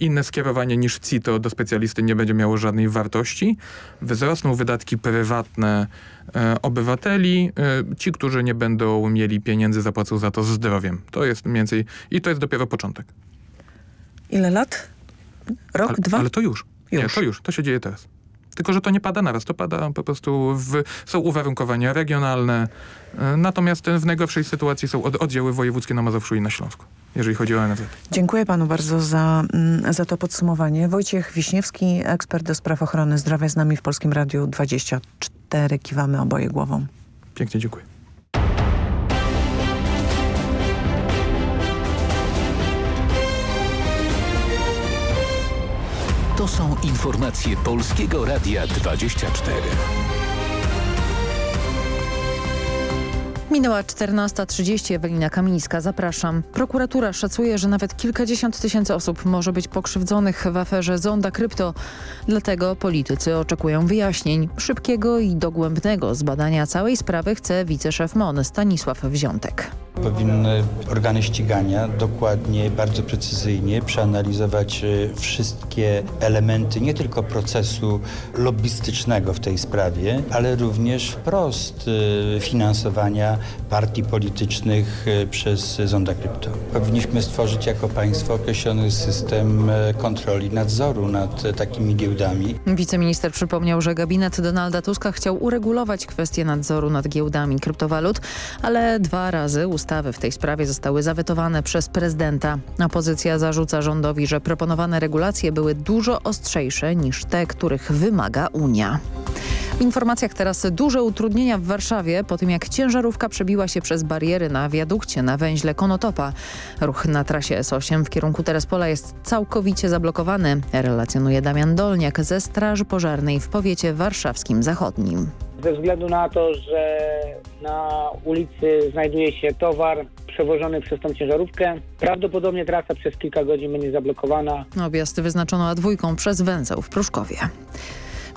Speaker 18: inne skierowanie niż CITO do specjalisty nie będzie miało żadnej wartości. Wzrosną wydatki prywatne e, obywateli. E, ci, którzy nie będą mieli pieniędzy, zapłacą za to zdrowiem. To jest mniej więcej i to jest dopiero początek.
Speaker 15: Ile lat? Rok,
Speaker 18: ale,
Speaker 15: dwa?
Speaker 18: Ale to już.
Speaker 15: już.
Speaker 18: Nie, to już. To się dzieje teraz. Tylko, że to nie pada naraz, to pada po prostu, w, są uwarunkowania regionalne, e, natomiast w najgorszej sytuacji są od, oddziały wojewódzkie na Mazowszu i na Śląsku, jeżeli chodzi o NFZ.
Speaker 15: Dziękuję panu bardzo za, mm, za to podsumowanie. Wojciech Wiśniewski, ekspert do spraw ochrony zdrowia z nami w Polskim Radiu 24. Kiwamy oboje głową.
Speaker 18: Pięknie dziękuję.
Speaker 1: To są informacje Polskiego Radia 24.
Speaker 2: Minęła 14.30. Ewelina Kamińska. Zapraszam. Prokuratura szacuje, że nawet kilkadziesiąt tysięcy osób może być pokrzywdzonych w aferze Zonda Krypto. Dlatego politycy oczekują wyjaśnień. Szybkiego i dogłębnego zbadania całej sprawy chce wiceszef MON Stanisław Wziątek.
Speaker 19: Powinny organy ścigania dokładnie, bardzo precyzyjnie przeanalizować e, wszystkie elementy nie tylko procesu lobbystycznego w tej sprawie, ale również wprost e, finansowania partii politycznych e, przez Zonda Krypto. Powinniśmy stworzyć jako państwo określony system kontroli, nadzoru nad takimi giełdami.
Speaker 2: Wiceminister przypomniał, że gabinet Donalda Tuska chciał uregulować kwestię nadzoru nad giełdami kryptowalut, ale dwa razy ustawa ustawy w tej sprawie zostały zawetowane przez prezydenta. Opozycja zarzuca rządowi, że proponowane regulacje były dużo ostrzejsze niż te, których wymaga Unia. W informacjach teraz duże utrudnienia w Warszawie po tym jak ciężarówka przebiła się przez bariery na wiadukcie na węźle Konotopa. Ruch na trasie S8 w kierunku Terespola jest całkowicie zablokowany, relacjonuje Damian Dolniak ze Straży Pożarnej w powiecie warszawskim zachodnim
Speaker 20: ze względu na to, że na ulicy znajduje się towar przewożony przez tą ciężarówkę. Prawdopodobnie trasa przez kilka godzin będzie zablokowana.
Speaker 2: Objazd wyznaczono A2 przez węzeł w Pruszkowie.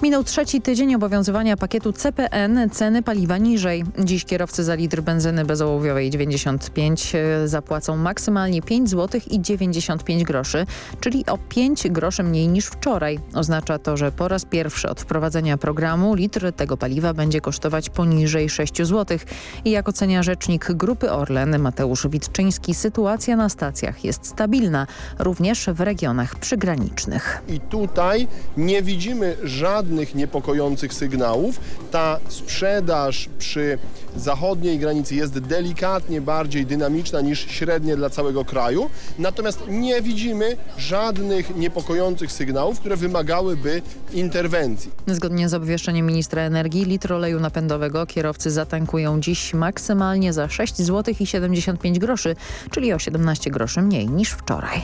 Speaker 2: Minął trzeci tydzień obowiązywania pakietu CPN, ceny paliwa niżej. Dziś kierowcy za litr benzyny bezołowiowej 95 e, zapłacą maksymalnie 5 zł i 95 groszy, czyli o 5 groszy mniej niż wczoraj. Oznacza to, że po raz pierwszy od wprowadzenia programu litr tego paliwa będzie kosztować poniżej 6 zł. I jak ocenia rzecznik Grupy Orlen Mateusz Witczyński, sytuacja na stacjach jest stabilna, również w regionach przygranicznych.
Speaker 21: I tutaj nie widzimy żadnych żadnych niepokojących sygnałów. Ta sprzedaż przy zachodniej granicy jest delikatnie bardziej dynamiczna niż średnie dla całego kraju. Natomiast nie widzimy żadnych niepokojących sygnałów, które wymagałyby interwencji.
Speaker 2: Zgodnie z obwieszczeniem ministra energii litr oleju napędowego kierowcy zatankują dziś maksymalnie za 6 zł i 75 groszy, czyli o 17 groszy mniej niż wczoraj.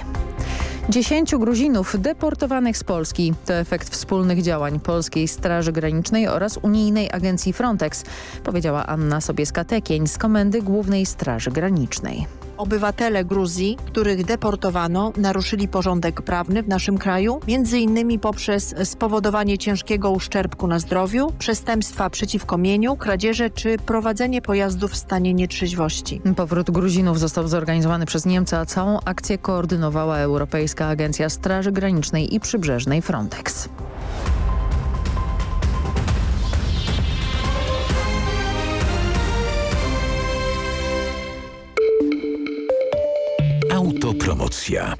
Speaker 2: Dziesięciu Gruzinów deportowanych z Polski to efekt wspólnych działań Polskiej Straży Granicznej oraz Unijnej Agencji Frontex, powiedziała Anna Sobieska-Tekień z Komendy Głównej Straży Granicznej.
Speaker 22: Obywatele Gruzji, których deportowano, naruszyli porządek prawny w naszym kraju, między innymi poprzez spowodowanie ciężkiego uszczerbku na zdrowiu, przestępstwa przeciwko mieniu, kradzieże czy prowadzenie pojazdów w stanie nietrzeźwości.
Speaker 2: Powrót Gruzinów został zorganizowany przez Niemcy, a całą akcję koordynowała Europejska Agencja Straży Granicznej i Przybrzeżnej Frontex.
Speaker 1: Autopromocja.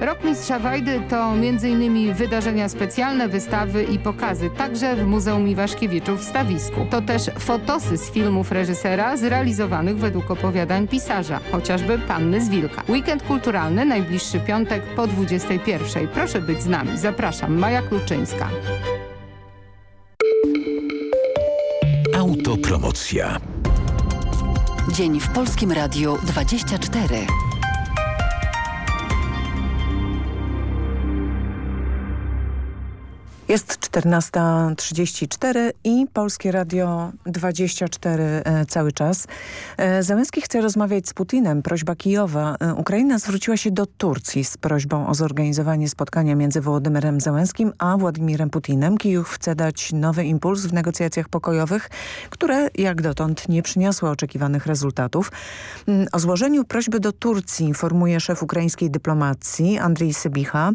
Speaker 23: Rok Mistrza Wajdy to m.in. wydarzenia specjalne, wystawy i pokazy, także w Muzeum Iwaszkiewiczów w Stawisku. To też fotosy z filmów reżysera zrealizowanych według opowiadań pisarza, chociażby Panny z Wilka. Weekend kulturalny, najbliższy piątek po 21. Proszę być z nami. Zapraszam, Maja Kluczyńska.
Speaker 1: Autopromocja.
Speaker 10: Dzień w Polskim Radiu 24.
Speaker 15: Jest 14.34 i Polskie Radio 24 e, cały czas. E, Załęski chce rozmawiać z Putinem. Prośba Kijowa. E, Ukraina zwróciła się do Turcji z prośbą o zorganizowanie spotkania między Wołodymyrem Załęskim a Władimirem Putinem. Kijów chce dać nowy impuls w negocjacjach pokojowych, które jak dotąd nie przyniosły oczekiwanych rezultatów. Mm, O złożeniu prośby do Turcji informuje szef ukraińskiej dyplomacji Andrzej Sybicha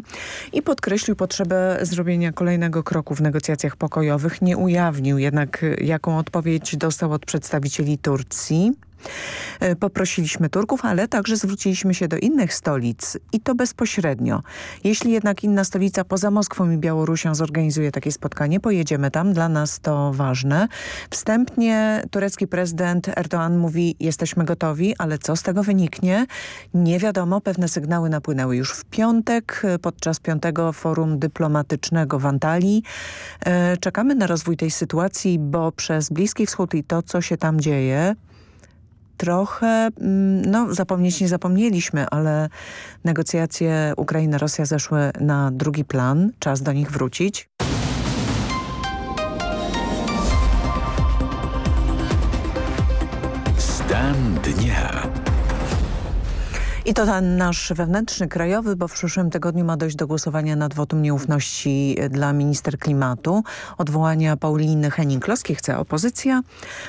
Speaker 15: i podkreślił potrzebę zrobienia kolejnego kroku w negocjacjach pokojowych. Nie ujawnił jednak, y, jaką odpowiedź dostał od przedstawicieli Turcji. E, Poprosiliśmy Turków, ale także zwróciliśmy się do innych stolic i to bezpośrednio. Jeśli jednak inna stolica poza Moskwą i Białorusią zorganizuje takie spotkanie, pojedziemy tam. Dla nas to ważne. Wstępnie turecki prezydent Erdoğan mówi, jesteśmy gotowi, ale co z tego wyniknie? Nie wiadomo. Pewne sygnały napłynęły już w piątek e, podczas piątego forum dyplomatycznego w Antalii. E, Czekamy na rozwój tej sytuacji, bo przez Bliski Wschód i to, co się tam dzieje, trochę, mm, no zapomnieć nie zapomnieliśmy, ale negocjacje Ukraina-Rosja zeszły na drugi plan. Czas do nich wrócić. I to ten nasz wewnętrzny, krajowy, bo w przyszłym tygodniu ma dojść do głosowania nad wotum nieufności dla minister klimatu. Odwołania Pauliny Henning-Kloskiej chce opozycja.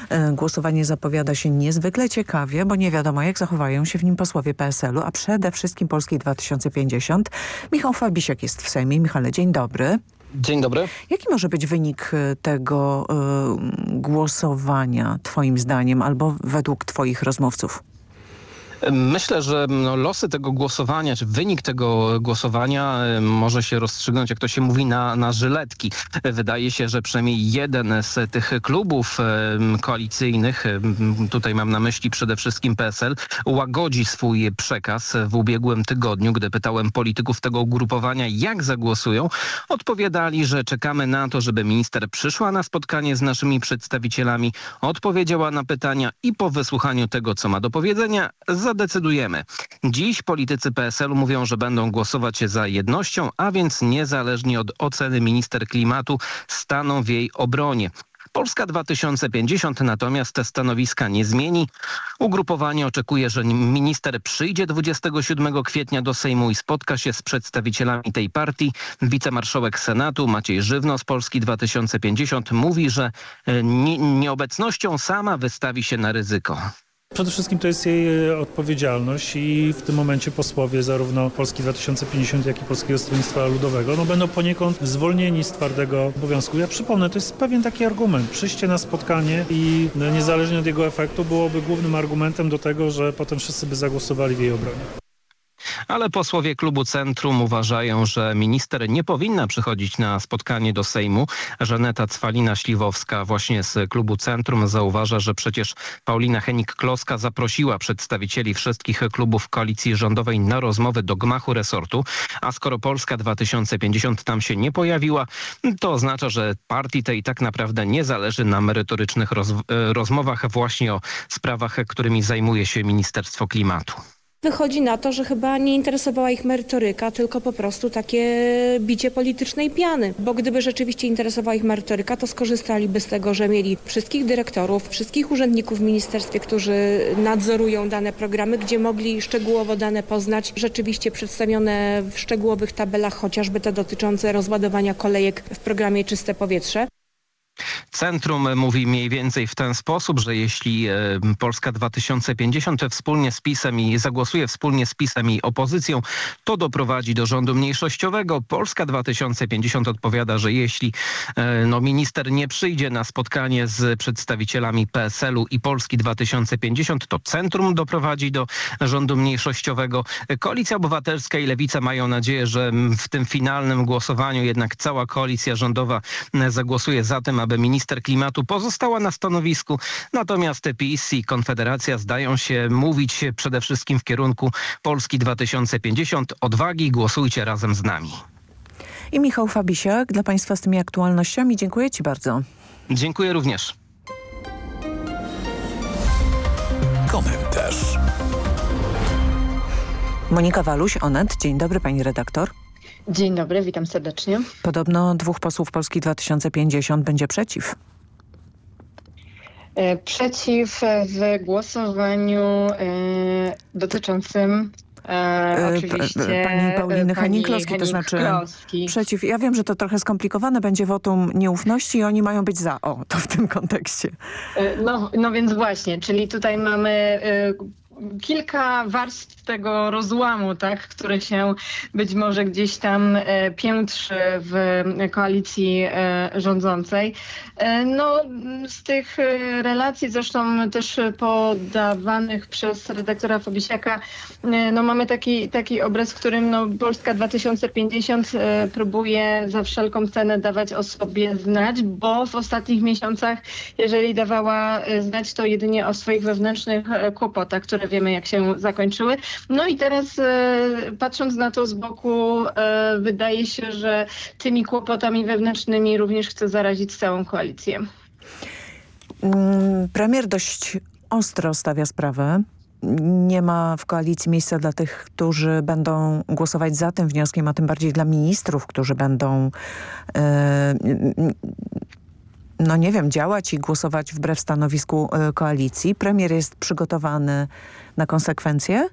Speaker 15: E, Głosowanie zapowiada się niezwykle ciekawie, bo nie wiadomo jak zachowają się w nim posłowie PSL-u, a przede wszystkim Polskiej 2050. Michał Fabisiak jest w Sejmie. Michale, dzień dobry.
Speaker 24: Dzień dobry.
Speaker 15: Jaki może być wynik e, tego e, głosowania twoim zdaniem albo według twoich rozmówców?
Speaker 24: Myślę, że no, losy tego głosowania, czy wynik tego głosowania e, może się rozstrzygnąć, jak to się mówi, na, na żyletki. Wydaje się, że przynajmniej jeden z tych klubów e, koalicyjnych, e, tutaj mam na myśli przede wszystkim PSL, łagodzi swój przekaz w ubiegłym tygodniu, gdy pytałem polityków tego ugrupowania, jak zagłosują. Odpowiadali, że czekamy na to, żeby minister przyszła na spotkanie z naszymi przedstawicielami, odpowiedziała na pytania i po wysłuchaniu tego, co ma do powiedzenia, zadecydujemy. Dziś politycy PSL-u mówią, że będą głosować za jednością, a więc niezależnie od oceny minister klimatu staną w jej obronie. Polska 2050 natomiast te stanowiska nie zmieni. Ugrupowanie oczekuje, że minister przyjdzie 27 kwietnia do Sejmu i spotka się z przedstawicielami tej partii. Wicemarszałek Senatu Maciej Żywno z Polski 2050 mówi, że e, nie, nieobecnością sama wystawi się na ryzyko.
Speaker 25: Przede wszystkim to jest jej e, odpowiedzialność i w tym momencie posłowie zarówno Polski 2050, jak i Polskiego Stronnictwa Ludowego no, będą poniekąd zwolnieni z twardego obowiązku. Ja przypomnę, to jest pewien taki argument. Przyjście na spotkanie i no, niezależnie od jego efektu byłoby głównym argumentem do tego, że potem wszyscy by zagłosowali w jej obronie.
Speaker 24: Ale posłowie klubu Centrum uważają, że minister nie powinna przychodzić na spotkanie do Sejmu. Żaneta Cwalina-Śliwowska właśnie z klubu Centrum zauważa, że przecież Paulina Henik-Kloska zaprosiła przedstawicieli wszystkich klubów koalicji rządowej na rozmowy do gmachu resortu, a skoro Polska 2050 tam się nie pojawiła, to oznacza, że partii tej tak naprawdę nie zależy na merytorycznych roz rozmowach właśnie o sprawach, którymi zajmuje się Ministerstwo Klimatu.
Speaker 26: Wychodzi na to, że chyba nie interesowała ich merytoryka, tylko po prostu takie bicie politycznej piany. Bo gdyby rzeczywiście interesowała ich merytoryka, to skorzystaliby z tego, że mieli wszystkich dyrektorów, wszystkich urzędników w ministerstwie, którzy nadzorują dane programy, gdzie mogli szczegółowo dane poznać, rzeczywiście przedstawione w szczegółowych tabelach, chociażby te dotyczące rozładowania kolejek w programie Czyste Powietrze.
Speaker 24: Centrum mówi mniej więcej w ten sposób, że jeśli e, Polska 2050 wspólnie z PiSem i zagłosuje wspólnie z PiSem i opozycją, to doprowadzi do rządu mniejszościowego. Polska 2050 odpowiada, że jeśli e, no, minister nie przyjdzie na spotkanie z przedstawicielami PSL-u i Polski 2050, to Centrum doprowadzi do rządu mniejszościowego. Koalicja Obywatelska i Lewica mają nadzieję, że w tym finalnym głosowaniu jednak cała koalicja rządowa zagłosuje za tym, aby minister klimatu pozostała na stanowisku. Natomiast PiS i Konfederacja zdają się mówić przede wszystkim w kierunku Polski 2050. Odwagi, głosujcie razem z nami.
Speaker 15: I Michał Fabisiak dla Państwa z tymi aktualnościami. Dziękuję Ci bardzo.
Speaker 24: Dziękuję również.
Speaker 1: Komentarz.
Speaker 15: Monika Waluś, Onet. Dzień dobry Pani redaktor.
Speaker 27: Dzień dobry, witam serdecznie.
Speaker 15: Podobno dwóch posłów Polski 2050 będzie przeciw.
Speaker 27: E, przeciw w głosowaniu e, dotyczącym E, oczywiście
Speaker 15: pani Pauliny Henning-Kloski, to znaczy przeciw. Ja wiem, że to trochę skomplikowane będzie wotum nieufności i oni mają być za. O, to w tym kontekście.
Speaker 27: E, no, no więc właśnie, czyli tutaj mamy e, kilka warstw tego rozłamu, tak, które się być może gdzieś tam e, piętrzy w koalicji e, rządzącej. E, no, z tych relacji zresztą też podawanych przez redaktora Fabisiaka, no mamy taki, taki obraz, w którym no, Polska 2050 próbuje za wszelką cenę dawać o sobie znać, bo w ostatnich miesiącach, jeżeli dawała znać, to jedynie o swoich wewnętrznych kłopotach, które wiemy jak się zakończyły. No i teraz e, patrząc na to z boku, e, wydaje się, że tymi kłopotami wewnętrznymi również chce zarazić całą koalicję.
Speaker 15: Mm, premier dość ostro stawia sprawę. Nie ma w koalicji miejsca dla tych, którzy będą głosować za tym wnioskiem, a tym bardziej dla ministrów, którzy będą e, no nie wiem, działać i głosować wbrew stanowisku koalicji. Premier jest przygotowany na konsekwencje?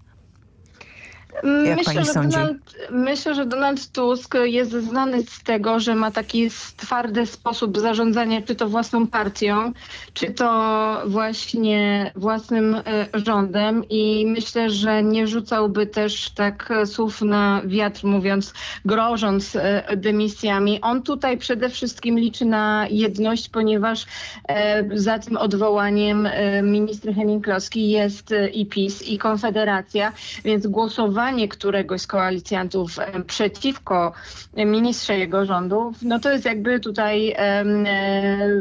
Speaker 15: Jak
Speaker 27: myślę,
Speaker 15: sądzi?
Speaker 27: Donald, myślę, że Donald Tusk jest znany z tego, że ma taki twardy sposób zarządzania czy to własną partią, czy to właśnie własnym e, rządem i myślę, że nie rzucałby też tak słów na wiatr, mówiąc, grożąc e, dymisjami. On tutaj przede wszystkim liczy na jedność, ponieważ e, za tym odwołaniem minister Henning-Kloski jest i PiS, i Konfederacja, więc głosowanie głosowanie któregoś z koalicjantów przeciwko ministrze jego rządów, no to jest jakby tutaj e,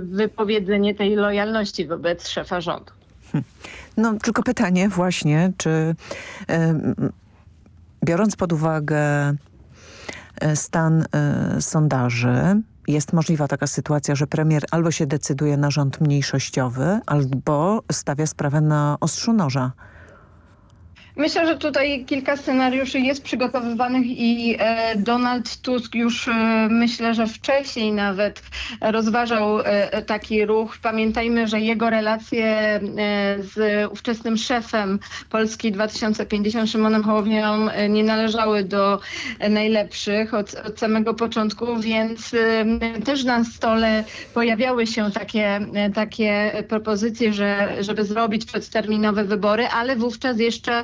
Speaker 27: wypowiedzenie tej lojalności wobec szefa rządu.
Speaker 15: Hm. No tylko pytanie właśnie, czy biorąc pod uwagę e, stan e, sondaży, jest możliwa taka sytuacja, że premier albo się decyduje na rząd mniejszościowy, albo stawia sprawę na ostrzu noża.
Speaker 27: Myślę, że tutaj kilka scenariuszy jest przygotowywanych i e, Donald Tusk już e, myślę, że wcześniej nawet rozważał e, taki ruch. Pamiętajmy, że jego relacje z ówczesnym szefem Polski 2050 Szymonem Hołownią nie należały do najlepszych od, od samego początku, więc też na stole pojawiały się takie, takie propozycje, że, żeby zrobić przedterminowe wybory, ale wówczas jeszcze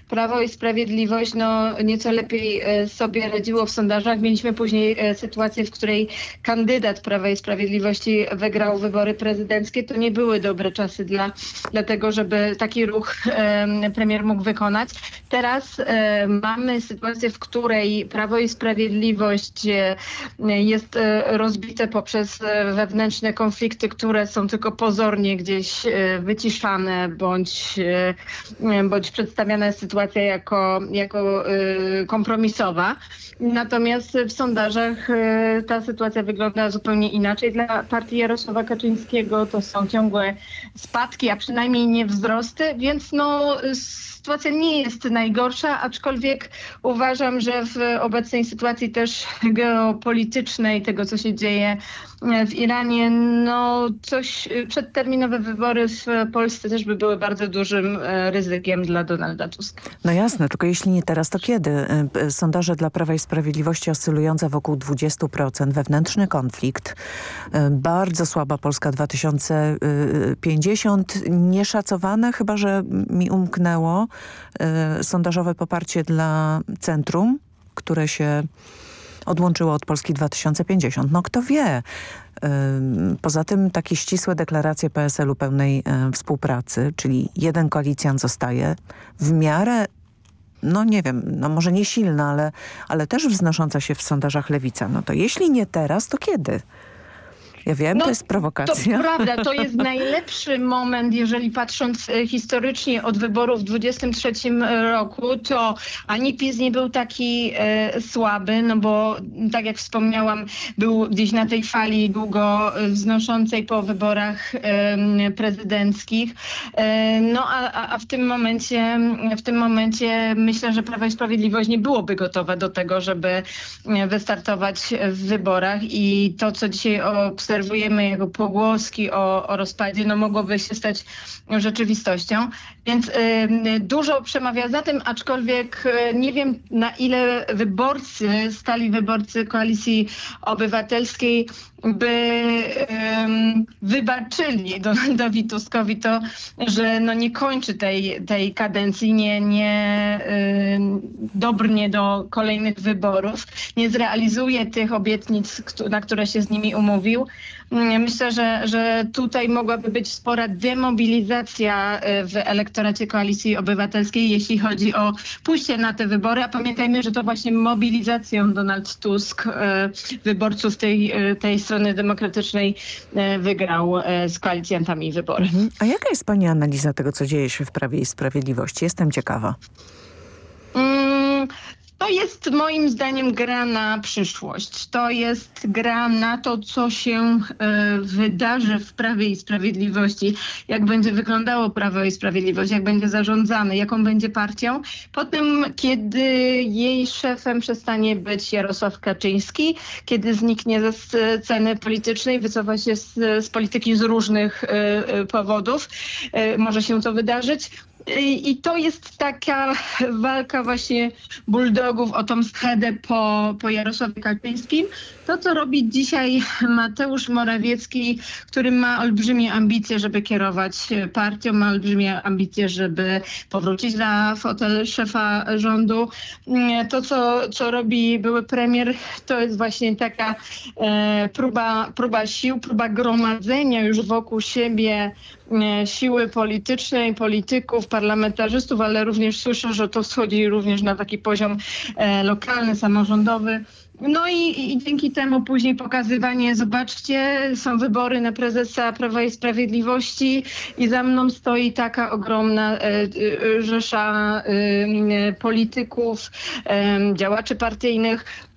Speaker 27: Prawo i Sprawiedliwość no, nieco lepiej e, sobie radziło w sondażach. Mieliśmy później e, sytuację, w której kandydat Prawa i Sprawiedliwości wygrał wybory prezydenckie. To nie były dobre czasy dla, dla tego, żeby taki ruch premier mógł wykonać. Teraz e, mamy sytuację, w której Prawo i Sprawiedliwość jest rozbite poprzez wewnętrzne konflikty, które są tylko pozornie gdzieś wyciszane bądź, bądź przedstawiane sytuacja jako, jako y, kompromisowa. Natomiast w sondażach y, ta sytuacja wygląda zupełnie inaczej. Dla partii Jarosława Kaczyńskiego to są ciągłe spadki, a przynajmniej nie wzrosty, więc no sytuacja nie jest najgorsza, aczkolwiek uważam, że w obecnej sytuacji też geopolitycznej, tego co się dzieje w Iranie, no coś, przedterminowe wybory w Polsce też by były bardzo dużym e, ryzykiem dla Donalda Tuska.
Speaker 15: No jasne, tylko jeśli nie teraz, to kiedy? E, sondaże dla Prawa i Sprawiedliwości oscylujące wokół 20%, wewnętrzny konflikt, e, bardzo słaba Polska 2050, nieszacowane, chyba że mi umknęło, sondażowe poparcie dla Centrum, które się odłączyło od Polski 2050. No kto wie. Poza tym takie ścisłe deklaracje PSL-u pełnej współpracy, czyli jeden koalicjant zostaje, w miarę no nie wiem, no może nie silna, ale, ale też wznosząca się w sondażach lewica. No to jeśli nie teraz, to kiedy? Ja wiem,
Speaker 27: No,
Speaker 15: to jest prowokacja.
Speaker 27: To prawda, to jest najlepszy moment, jeżeli patrząc e, historycznie od wyborów w 23 roku, to ani PiS nie był taki e, słaby, no bo tak jak wspomniałam, był gdzieś na tej fali długo wznoszącej po wyborach e, prezydenckich. E, no a, a- w tym momencie, w tym momencie myślę, że Prawo i Sprawiedliwość nie byłoby gotowe do tego, żeby wystartować w wyborach i to, co dzisiaj obserwujemy jako pogłoski o, o rozpadzie, no mogłoby się stać rzeczywistością. Więc dużo przemawia za tym, aczkolwiek y, nie wiem na ile wyborcy, stali wyborcy Koalicji Obywatelskiej by wybaczyli Donaldowi Tuskowi to, że no nie kończy tej, tej kadencji, nie, nie dobrnie do kolejnych wyborów, nie zrealizuje tych obietnic, na które się z nimi umówił. Myślę, że, że tutaj mogłaby być spora demobilizacja y, w elektoracie Koalicji Obywatelskiej, jeśli chodzi o pójście na te wybory. A pamiętajmy, że to właśnie mobilizacją Donald Tusk y, wyborców tej, y, tej strony demokratycznej wygrał z koalicjantami wybory.
Speaker 15: A jaka jest Pani analiza tego, co dzieje się w Prawie i Sprawiedliwości? Jestem ciekawa.
Speaker 27: Mm, To jest moim zdaniem gra na przyszłość. To jest gra na to, co się e, wydarzy w Prawie i Sprawiedliwości, jak będzie wyglądało Prawo i Sprawiedliwość, jak będzie zarządzane, jaką będzie partią. Po tym, kiedy jej szefem przestanie być Jarosław Kaczyński, kiedy zniknie ze sceny politycznej, wycofa się z, z polityki z różnych e, e, powodów, może się to wydarzyć. I to jest taka walka właśnie bulldogów o tą schedę po, po Jarosławie Kaczyńskim. To, co robi dzisiaj Mateusz Morawiecki, który ma olbrzymie ambicje, żeby kierować partią, ma olbrzymie ambicje, żeby powrócić na fotel szefa rządu. To, co, co robi były premier, to jest właśnie taka e, próba, próba sił, próba gromadzenia już wokół siebie e, siły politycznej, polityków, parlamentarzystów, ale również słyszę, że to schodzi również na taki poziom e, lokalny, samorządowy. No i, i dzięki temu później pokazywanie, zobaczcie, są wybory na prezesa Prawa i Sprawiedliwości i za mną stoi taka ogromna e, e, rzesza e, polityków, e, działaczy partyjnych, e,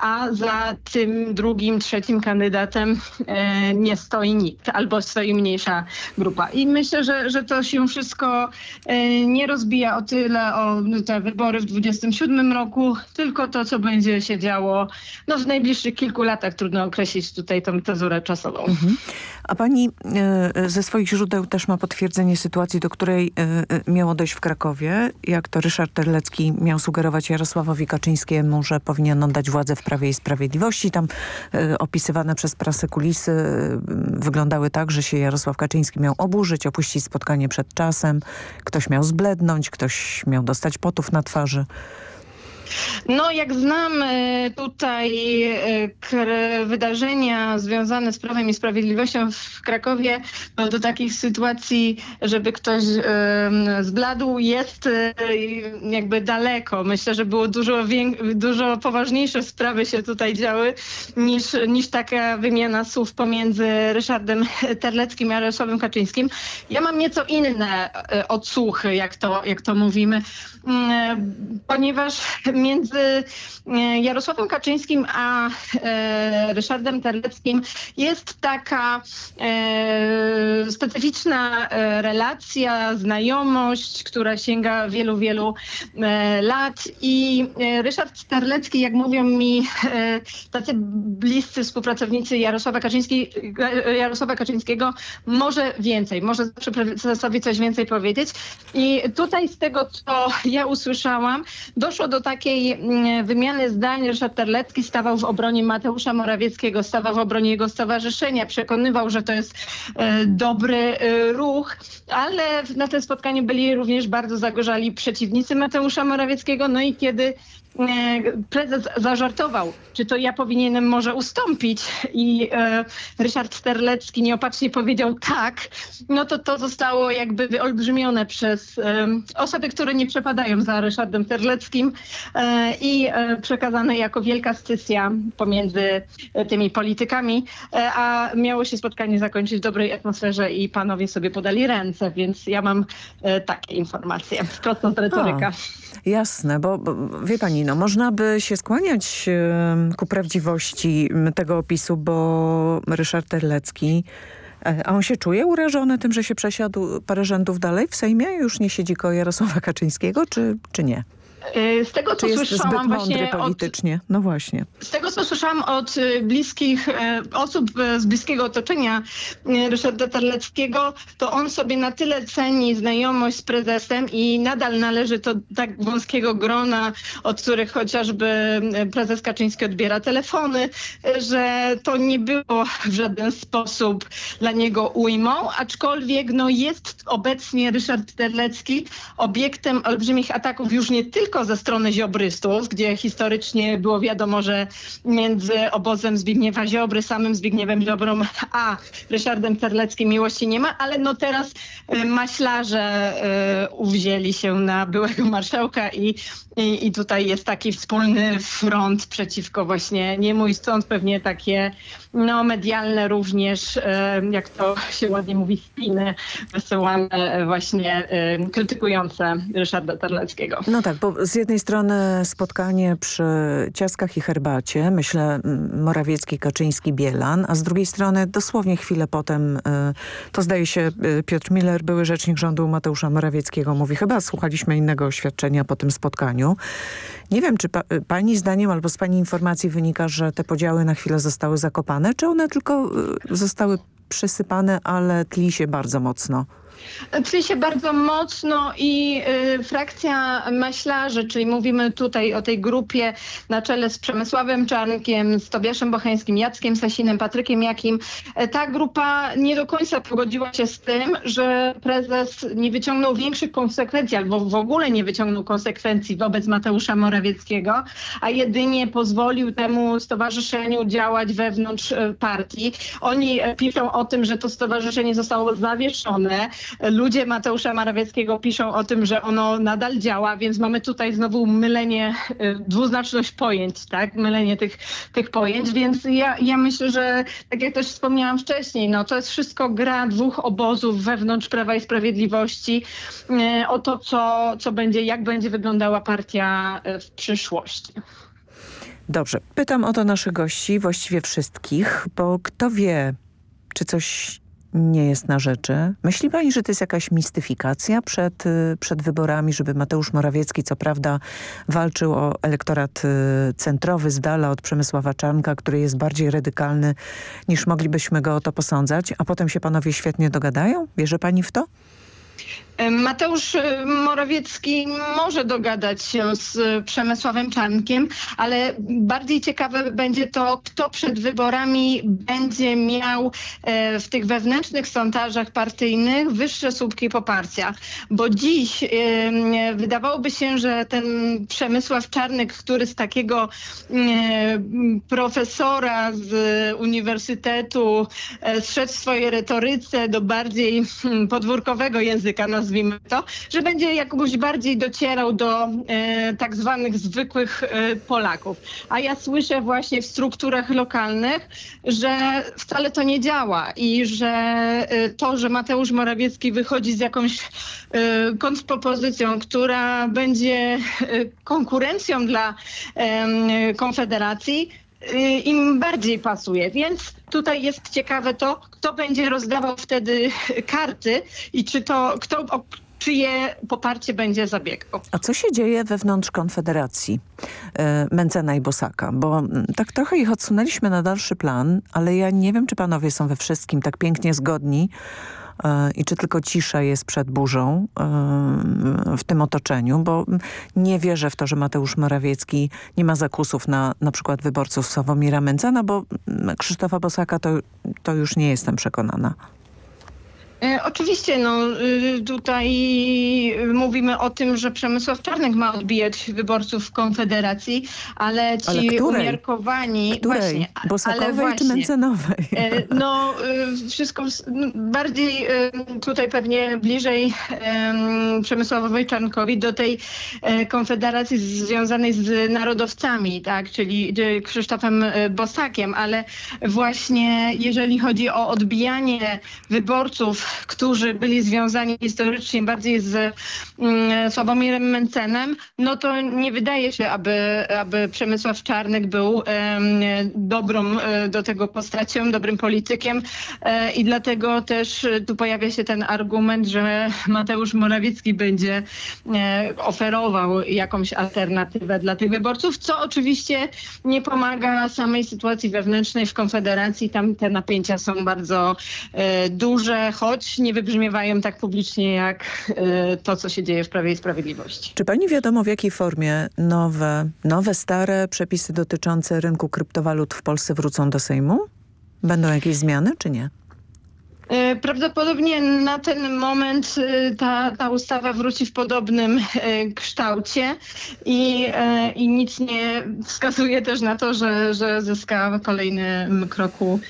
Speaker 27: a za tym drugim, trzecim kandydatem e, nie stoi nikt, albo stoi mniejsza grupa. I myślę, że, że to się wszystko e, nie rozbija o tyle o no, te wybory w 27 roku, tylko to, co będzie się działo no, w najbliższych kilku latach. Trudno określić tutaj tą tezurę czasową.
Speaker 15: A pani e, ze swoich źródeł też ma potwierdzenie sytuacji, do której e, e, miało dojść w Krakowie. Jak to Ryszard Terlecki miał sugerować Jarosławowi Kaczyńskiemu, że powinien oddać władzę w Prawie i Sprawiedliwości. Tam e, opisywane przez prasę kulisy e, wyglądały tak, że się Jarosław Kaczyński miał oburzyć, opuścić spotkanie przed czasem. Ktoś miał zblednąć, ktoś miał dostać potów na twarzy.
Speaker 27: No, jak znam e, tutaj e, wydarzenia związane z Prawem i Sprawiedliwością w Krakowie, no do takich sytuacji, żeby ktoś zbladł, jest e, jakby daleko. Myślę, że było dużo, dużo poważniejsze sprawy się tutaj działy niż, niż taka wymiana słów pomiędzy Ryszardem Terleckim a Jarosławem Kaczyńskim. Ja mam nieco inne odsłuchy, jak to, jak to mówimy, Mm, ponieważ między e, Jarosławem Kaczyńskim a e, Ryszardem Terleckim jest taka e, specyficzna relacja, znajomość, która sięga wielu, wielu lat. I Ryszard Terlecki, jak mówią mi tacy bliscy współpracownicy Jarosława, Kaczyński, Jarosława Kaczyńskiego, może więcej, może zawsze prezesowi coś więcej powiedzieć. I tutaj z tego, co ja usłyszałam, doszło do takiej wymiany zdań. Ryszard Terlecki stawał w obronie Mateusza Morawieckiego, stawał w obronie jego stowarzyszenia, przekonywał, że to jest e, dobry e, ruch, ale na tym spotkaniu byli również bardzo zagorzali przeciwnicy Mateusza Morawieckiego. No i kiedy prezes zażartował, czy to ja powinienem może ustąpić i e, Ryszard Sterlecki nieopatrznie powiedział tak, no to to zostało jakby wyolbrzymione przez e, osoby, które nie przepadają za Ryszardem Sterleckim e, i e, przekazane jako wielka scysja pomiędzy e, tymi politykami, e, a miało się spotkanie zakończyć w dobrej atmosferze i panowie sobie podali ręce, więc ja mam takie informacje, prosto retoryka.
Speaker 15: A, jasne, bo, bo wie pani, no można by się skłaniać ku prawdziwości tego opisu, bo Ryszard Terlecki e, a on się czuje urażony tym, że się przesiadł parę rzędów dalej w Sejmie? Już nie siedzi koło Jarosława Kaczyńskiego, czy, czy nie?
Speaker 27: Y, z tego, co słyszałam właśnie
Speaker 15: politycznie?
Speaker 27: Od,
Speaker 15: no właśnie.
Speaker 27: Z tego, co słyszałam od y, bliskich y, osób z bliskiego otoczenia Ryszarda Terleckiego, to on sobie na tyle ceni znajomość z prezesem i nadal należy do tak wąskiego grona, od których chociażby prezes Kaczyński odbiera telefony, że to nie było w żaden sposób dla niego ujmą, aczkolwiek no, jest obecnie Ryszard Terlecki obiektem olbrzymich ataków już nie tylko tylko ze strony ziobrystów, gdzie historycznie było wiadomo, że między obozem Zbigniewa Ziobry, samym Zbigniewem Ziobrą, a Ryszardem Terleckim miłości nie ma, ale no teraz y, maślarze y, uwzięli się na byłego marszałka i, i, i tutaj jest taki wspólny front przeciwko właśnie niemu i stąd pewnie takie no, medialne również, e, jak to się ładnie mówi, spiny wysyłane e, właśnie e, krytykujące Ryszarda Terleckiego.
Speaker 15: No tak, bo z jednej strony spotkanie przy ciaskach i herbacie, myślę Morawiecki, Kaczyński, Bielan, a z drugiej strony dosłownie chwilę potem, to zdaje się Piotr Miller, były rzecznik rządu Mateusza Morawieckiego, mówi, chyba słuchaliśmy innego oświadczenia po tym spotkaniu. Nie wiem, czy pa, pani zdaniem albo z pani informacji wynika, że te podziały na chwilę zostały zakopane, czy one tylko y, zostały przysypane, ale tli się bardzo mocno?
Speaker 27: Tli się bardzo mocno i y, frakcja maślarzy, czyli mówimy tutaj o tej grupie na czele z Przemysławem Czarnkiem, z Tobiaszem Bocheńskim, Jackiem Sasinem, Patrykiem Jakim. E, ta grupa nie do końca pogodziła się z tym, że prezes nie wyciągnął większych konsekwencji albo w ogóle nie wyciągnął konsekwencji wobec Mateusza Morawieckiego, a jedynie pozwolił temu stowarzyszeniu działać wewnątrz e, partii. Oni e, piszą o tym, że to stowarzyszenie zostało zawieszone, ludzie Mateusza Morawieckiego piszą o tym, że ono nadal działa, więc mamy tutaj znowu mylenie, y, dwuznaczność pojęć, tak? Mylenie tych, tych pojęć, więc ja, ja myślę, że tak jak też wspomniałam wcześniej, no to jest wszystko gra dwóch obozów wewnątrz Prawa i Sprawiedliwości y, o to, co, co będzie, jak będzie wyglądała partia y, w przyszłości.
Speaker 15: Dobrze, pytam o to naszych gości, właściwie wszystkich, bo kto wie, czy coś nie jest na rzeczy. Myśli pani, że to jest jakaś mistyfikacja przed, y, przed wyborami, żeby Mateusz Morawiecki co prawda walczył o elektorat y, centrowy z dala od Przemysława Czarnka, który jest bardziej radykalny niż moglibyśmy go o to posądzać, a potem się panowie świetnie dogadają? Wierzy pani w to?
Speaker 27: Mateusz y, Morawiecki może dogadać się z Przemysławem Czarnkiem, ale bardziej ciekawe będzie to, kto przed wyborami będzie miał e, w tych wewnętrznych sondażach partyjnych wyższe słupki poparcia. Bo dziś wydawałoby się, że ten Przemysław Czarnek, który z takiego profesora z uniwersytetu e, zszedł w swojej retoryce do bardziej hmm, podwórkowego języka, nazwijmy to, że będzie jakoś bardziej docierał do e, tak zwanych zwykłych e, Polaków. A ja słyszę właśnie w strukturach lokalnych, że wcale to nie działa i że e, to, że Mateusz Morawiecki wychodzi z jakąś e, kontrpropozycją, która będzie e, konkurencją dla Konfederacji, im bardziej pasuje. Więc tutaj jest ciekawe to, kto będzie rozdawał wtedy karty i czy to, kto, czyje poparcie będzie zabiegał.
Speaker 15: A co się dzieje wewnątrz Konfederacji e, Mencena i Bosaka? Bo mm, tak trochę ich odsunęliśmy na dalszy plan, ale ja nie wiem, czy panowie są we wszystkim tak pięknie zgodni, i czy tylko cisza jest przed burzą e, w tym otoczeniu, bo nie wierzę w to, że Mateusz Morawiecki nie ma zakusów na na przykład wyborców Sławomira Mencena, bo Krzysztofa Bosaka to, to już nie jestem przekonana.
Speaker 27: E, oczywiście, no y, tutaj mówimy o tym, że Przemysław Czarnek ma odbijać wyborców Konfederacji, ale ci
Speaker 15: Ale której?
Speaker 27: umiarkowani...
Speaker 15: Której?
Speaker 27: Właśnie, a- ale
Speaker 15: Bosakowej czy. Mencenowej?
Speaker 27: E, No, y, wszystko bardziej y, tutaj pewnie bliżej em, Przemysławowi Czarnkowi do tej e, konfederacji związanej z narodowcami, tak, czyli y, Krzysztofem y, Bosakiem, ale właśnie jeżeli chodzi o odbijanie wyborców, którzy byli związani historycznie bardziej z mm, Sławomirem Mencenem, no to nie wydaje się, aby, aby Przemysław Czarnek był dobrą e, do tego postacią, dobrym politykiem e, i dlatego też e, tu pojawia się ten argument, że Mateusz Morawiecki będzie oferował jakąś alternatywę dla tych wyborców, co oczywiście nie pomaga samej sytuacji wewnętrznej w Konfederacji. Tam te napięcia są bardzo duże, choć nie wybrzmiewają tak publicznie jak e, to, co się dzieje w Prawie i Sprawiedliwości.
Speaker 15: Czy pani wiadomo w jakiej formie nowe, nowe, stare przepisy dotyczące rynku kryptowalut w Polsce wrócą do Sejmu? Będą jakieś zmiany czy nie?
Speaker 27: E, Prawdopodobnie na ten moment e, ta, ta ustawa wróci w podobnym kształcie i, i nic nie wskazuje też na to, że, że zyska w kolejnym kroku,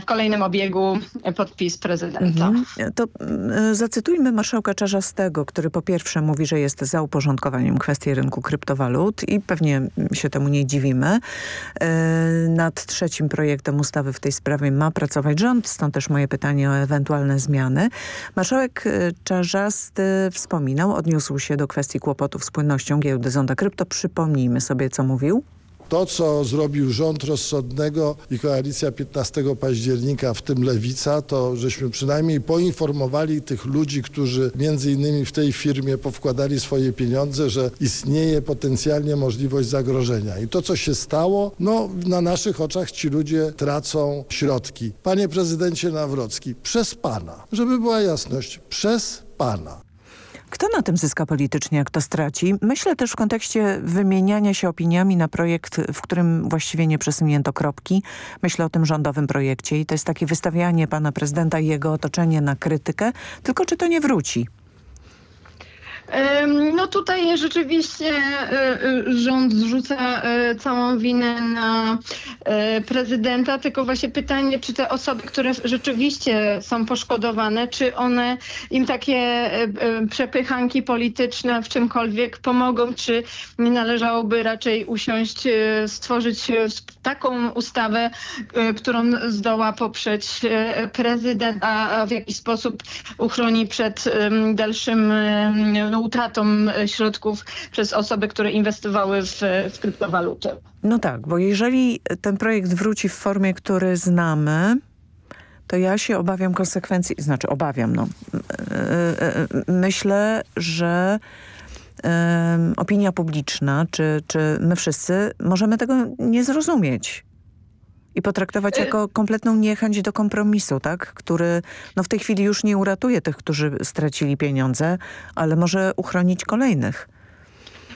Speaker 27: w kolejnym obiegu e, podpis prezydenta.
Speaker 15: Mhm. To mm, zacytujmy marszałka Czarzastego, który po pierwsze mówi, że jest za uporządkowaniem kwestii rynku kryptowalut i pewnie się temu nie dziwimy. E, Nad trzecim projektem ustawy w tej sprawie ma pracować rząd, stąd też moje pytanie o ewentualne zmiany. Marszałek e, Czarzasty wspominał, odniósł się do kwestii kłopotów z płynnością giełdy Zonda Krypto. Przypomnijmy sobie, co mówił.
Speaker 28: To, co zrobił rząd rozsądnego i koalicja 15 października, w tym Lewica, to żeśmy przynajmniej poinformowali tych ludzi, którzy między innymi w tej firmie powkładali swoje pieniądze, że istnieje potencjalnie możliwość zagrożenia. I to, co się stało, no na naszych oczach ci ludzie tracą środki. Panie prezydencie Nawrocki, przez pana, żeby była jasność, przez pana.
Speaker 15: Kto na tym zyska politycznie, jak to straci? Myślę też w kontekście wymieniania się opiniami na projekt, w którym właściwie nie przesunięto kropki. Myślę o tym rządowym projekcie i to jest takie wystawianie pana prezydenta i jego otoczenie na krytykę. Tylko czy to nie wróci?
Speaker 27: No tutaj rzeczywiście e, e, rząd zrzuca e, całą winę na prezydenta, tylko właśnie pytanie, czy te osoby, które rzeczywiście są poszkodowane, czy one im takie przepychanki polityczne w czymkolwiek pomogą, czy nie należałoby raczej usiąść, stworzyć taką ustawę, którą zdoła poprzeć prezydent, a w jakiś sposób uchroni przed dalszym no, utratą e, środków przez osoby, które inwestowały w, w kryptowaluty.
Speaker 15: No tak, bo jeżeli ten projekt wróci w formie, który znamy, to ja się obawiam konsekwencji, znaczy obawiam, no. E, e, e, Myślę, że opinia publiczna, czy, czy my wszyscy możemy tego nie zrozumieć i potraktować jako kompletną niechęć do kompromisu, tak? który no, w tej chwili już nie uratuje tych, którzy stracili pieniądze, ale może uchronić kolejnych.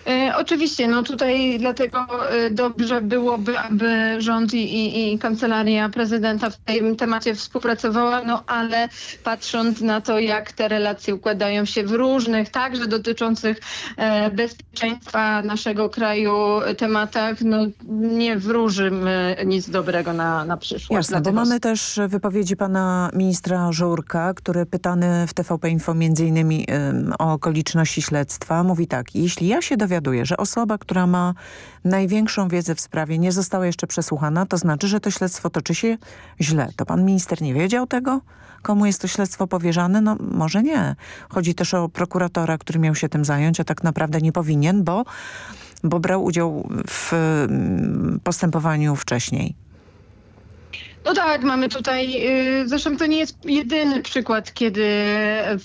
Speaker 27: E, oczywiście, no tutaj dlatego e, dobrze byłoby, aby rząd i, i, i kancelaria prezydenta w tym temacie współpracowała, no ale patrząc na to, jak te relacje układają się w różnych, także dotyczących e, bezpieczeństwa naszego kraju tematach, no nie wróżymy nic dobrego na, na przyszłość.
Speaker 15: Jasne, bo mamy też wypowiedzi pana ministra Żurka, który pytany w TVP Info między innymi ym, o okoliczności śledztwa, mówi tak, jeśli ja się dowiaduję, że osoba, która ma największą wiedzę w sprawie nie została jeszcze przesłuchana, to znaczy, że to śledztwo toczy się źle. To pan minister nie wiedział tego? Komu jest to śledztwo powierzane? No może nie. Chodzi też o prokuratora, który miał się tym zająć, a tak naprawdę nie powinien, bo, bo brał udział w ym, postępowaniu wcześniej.
Speaker 27: No tak, mamy tutaj, y, zresztą to nie jest jedyny przykład, kiedy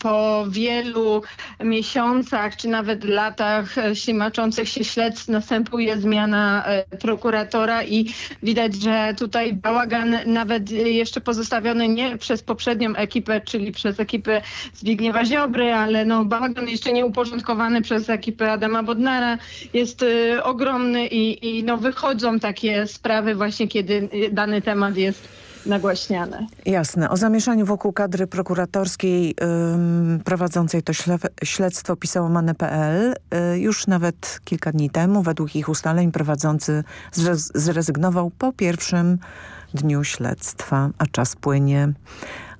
Speaker 27: po wielu miesiącach czy nawet latach e, ślimaczących się śledztw następuje zmiana e, prokuratora i widać, że tutaj bałagan nawet jeszcze pozostawiony nie przez poprzednią ekipę, czyli przez ekipę Zbigniewa Ziobry, ale no bałagan jeszcze nie uporządkowany przez ekipę Adama Bodnara jest ogromny i, i no wychodzą takie sprawy właśnie, kiedy dany temat jest nagłaśniane.
Speaker 15: Jasne. O zamieszaniu wokół kadry prokuratorskiej ym, prowadzącej to śle śledztwo pisało Mane.pl. Y, już nawet kilka dni temu, według ich ustaleń, prowadzący zrezygnował po pierwszym dniu śledztwa, a czas płynie.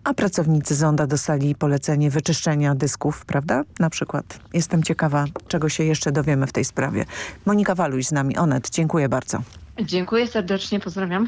Speaker 15: A pracownicy Zonda dostali polecenie wyczyszczenia dysków, prawda? Na przykład. Jestem ciekawa, czego się jeszcze dowiemy w tej sprawie. Monika Waluś z nami. Onet, dziękuję bardzo.
Speaker 27: Dziękuję serdecznie, pozdrawiam.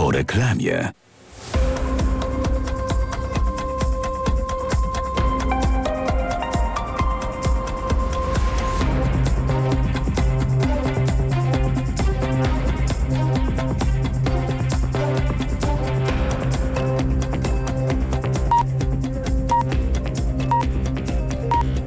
Speaker 29: Po reklamie.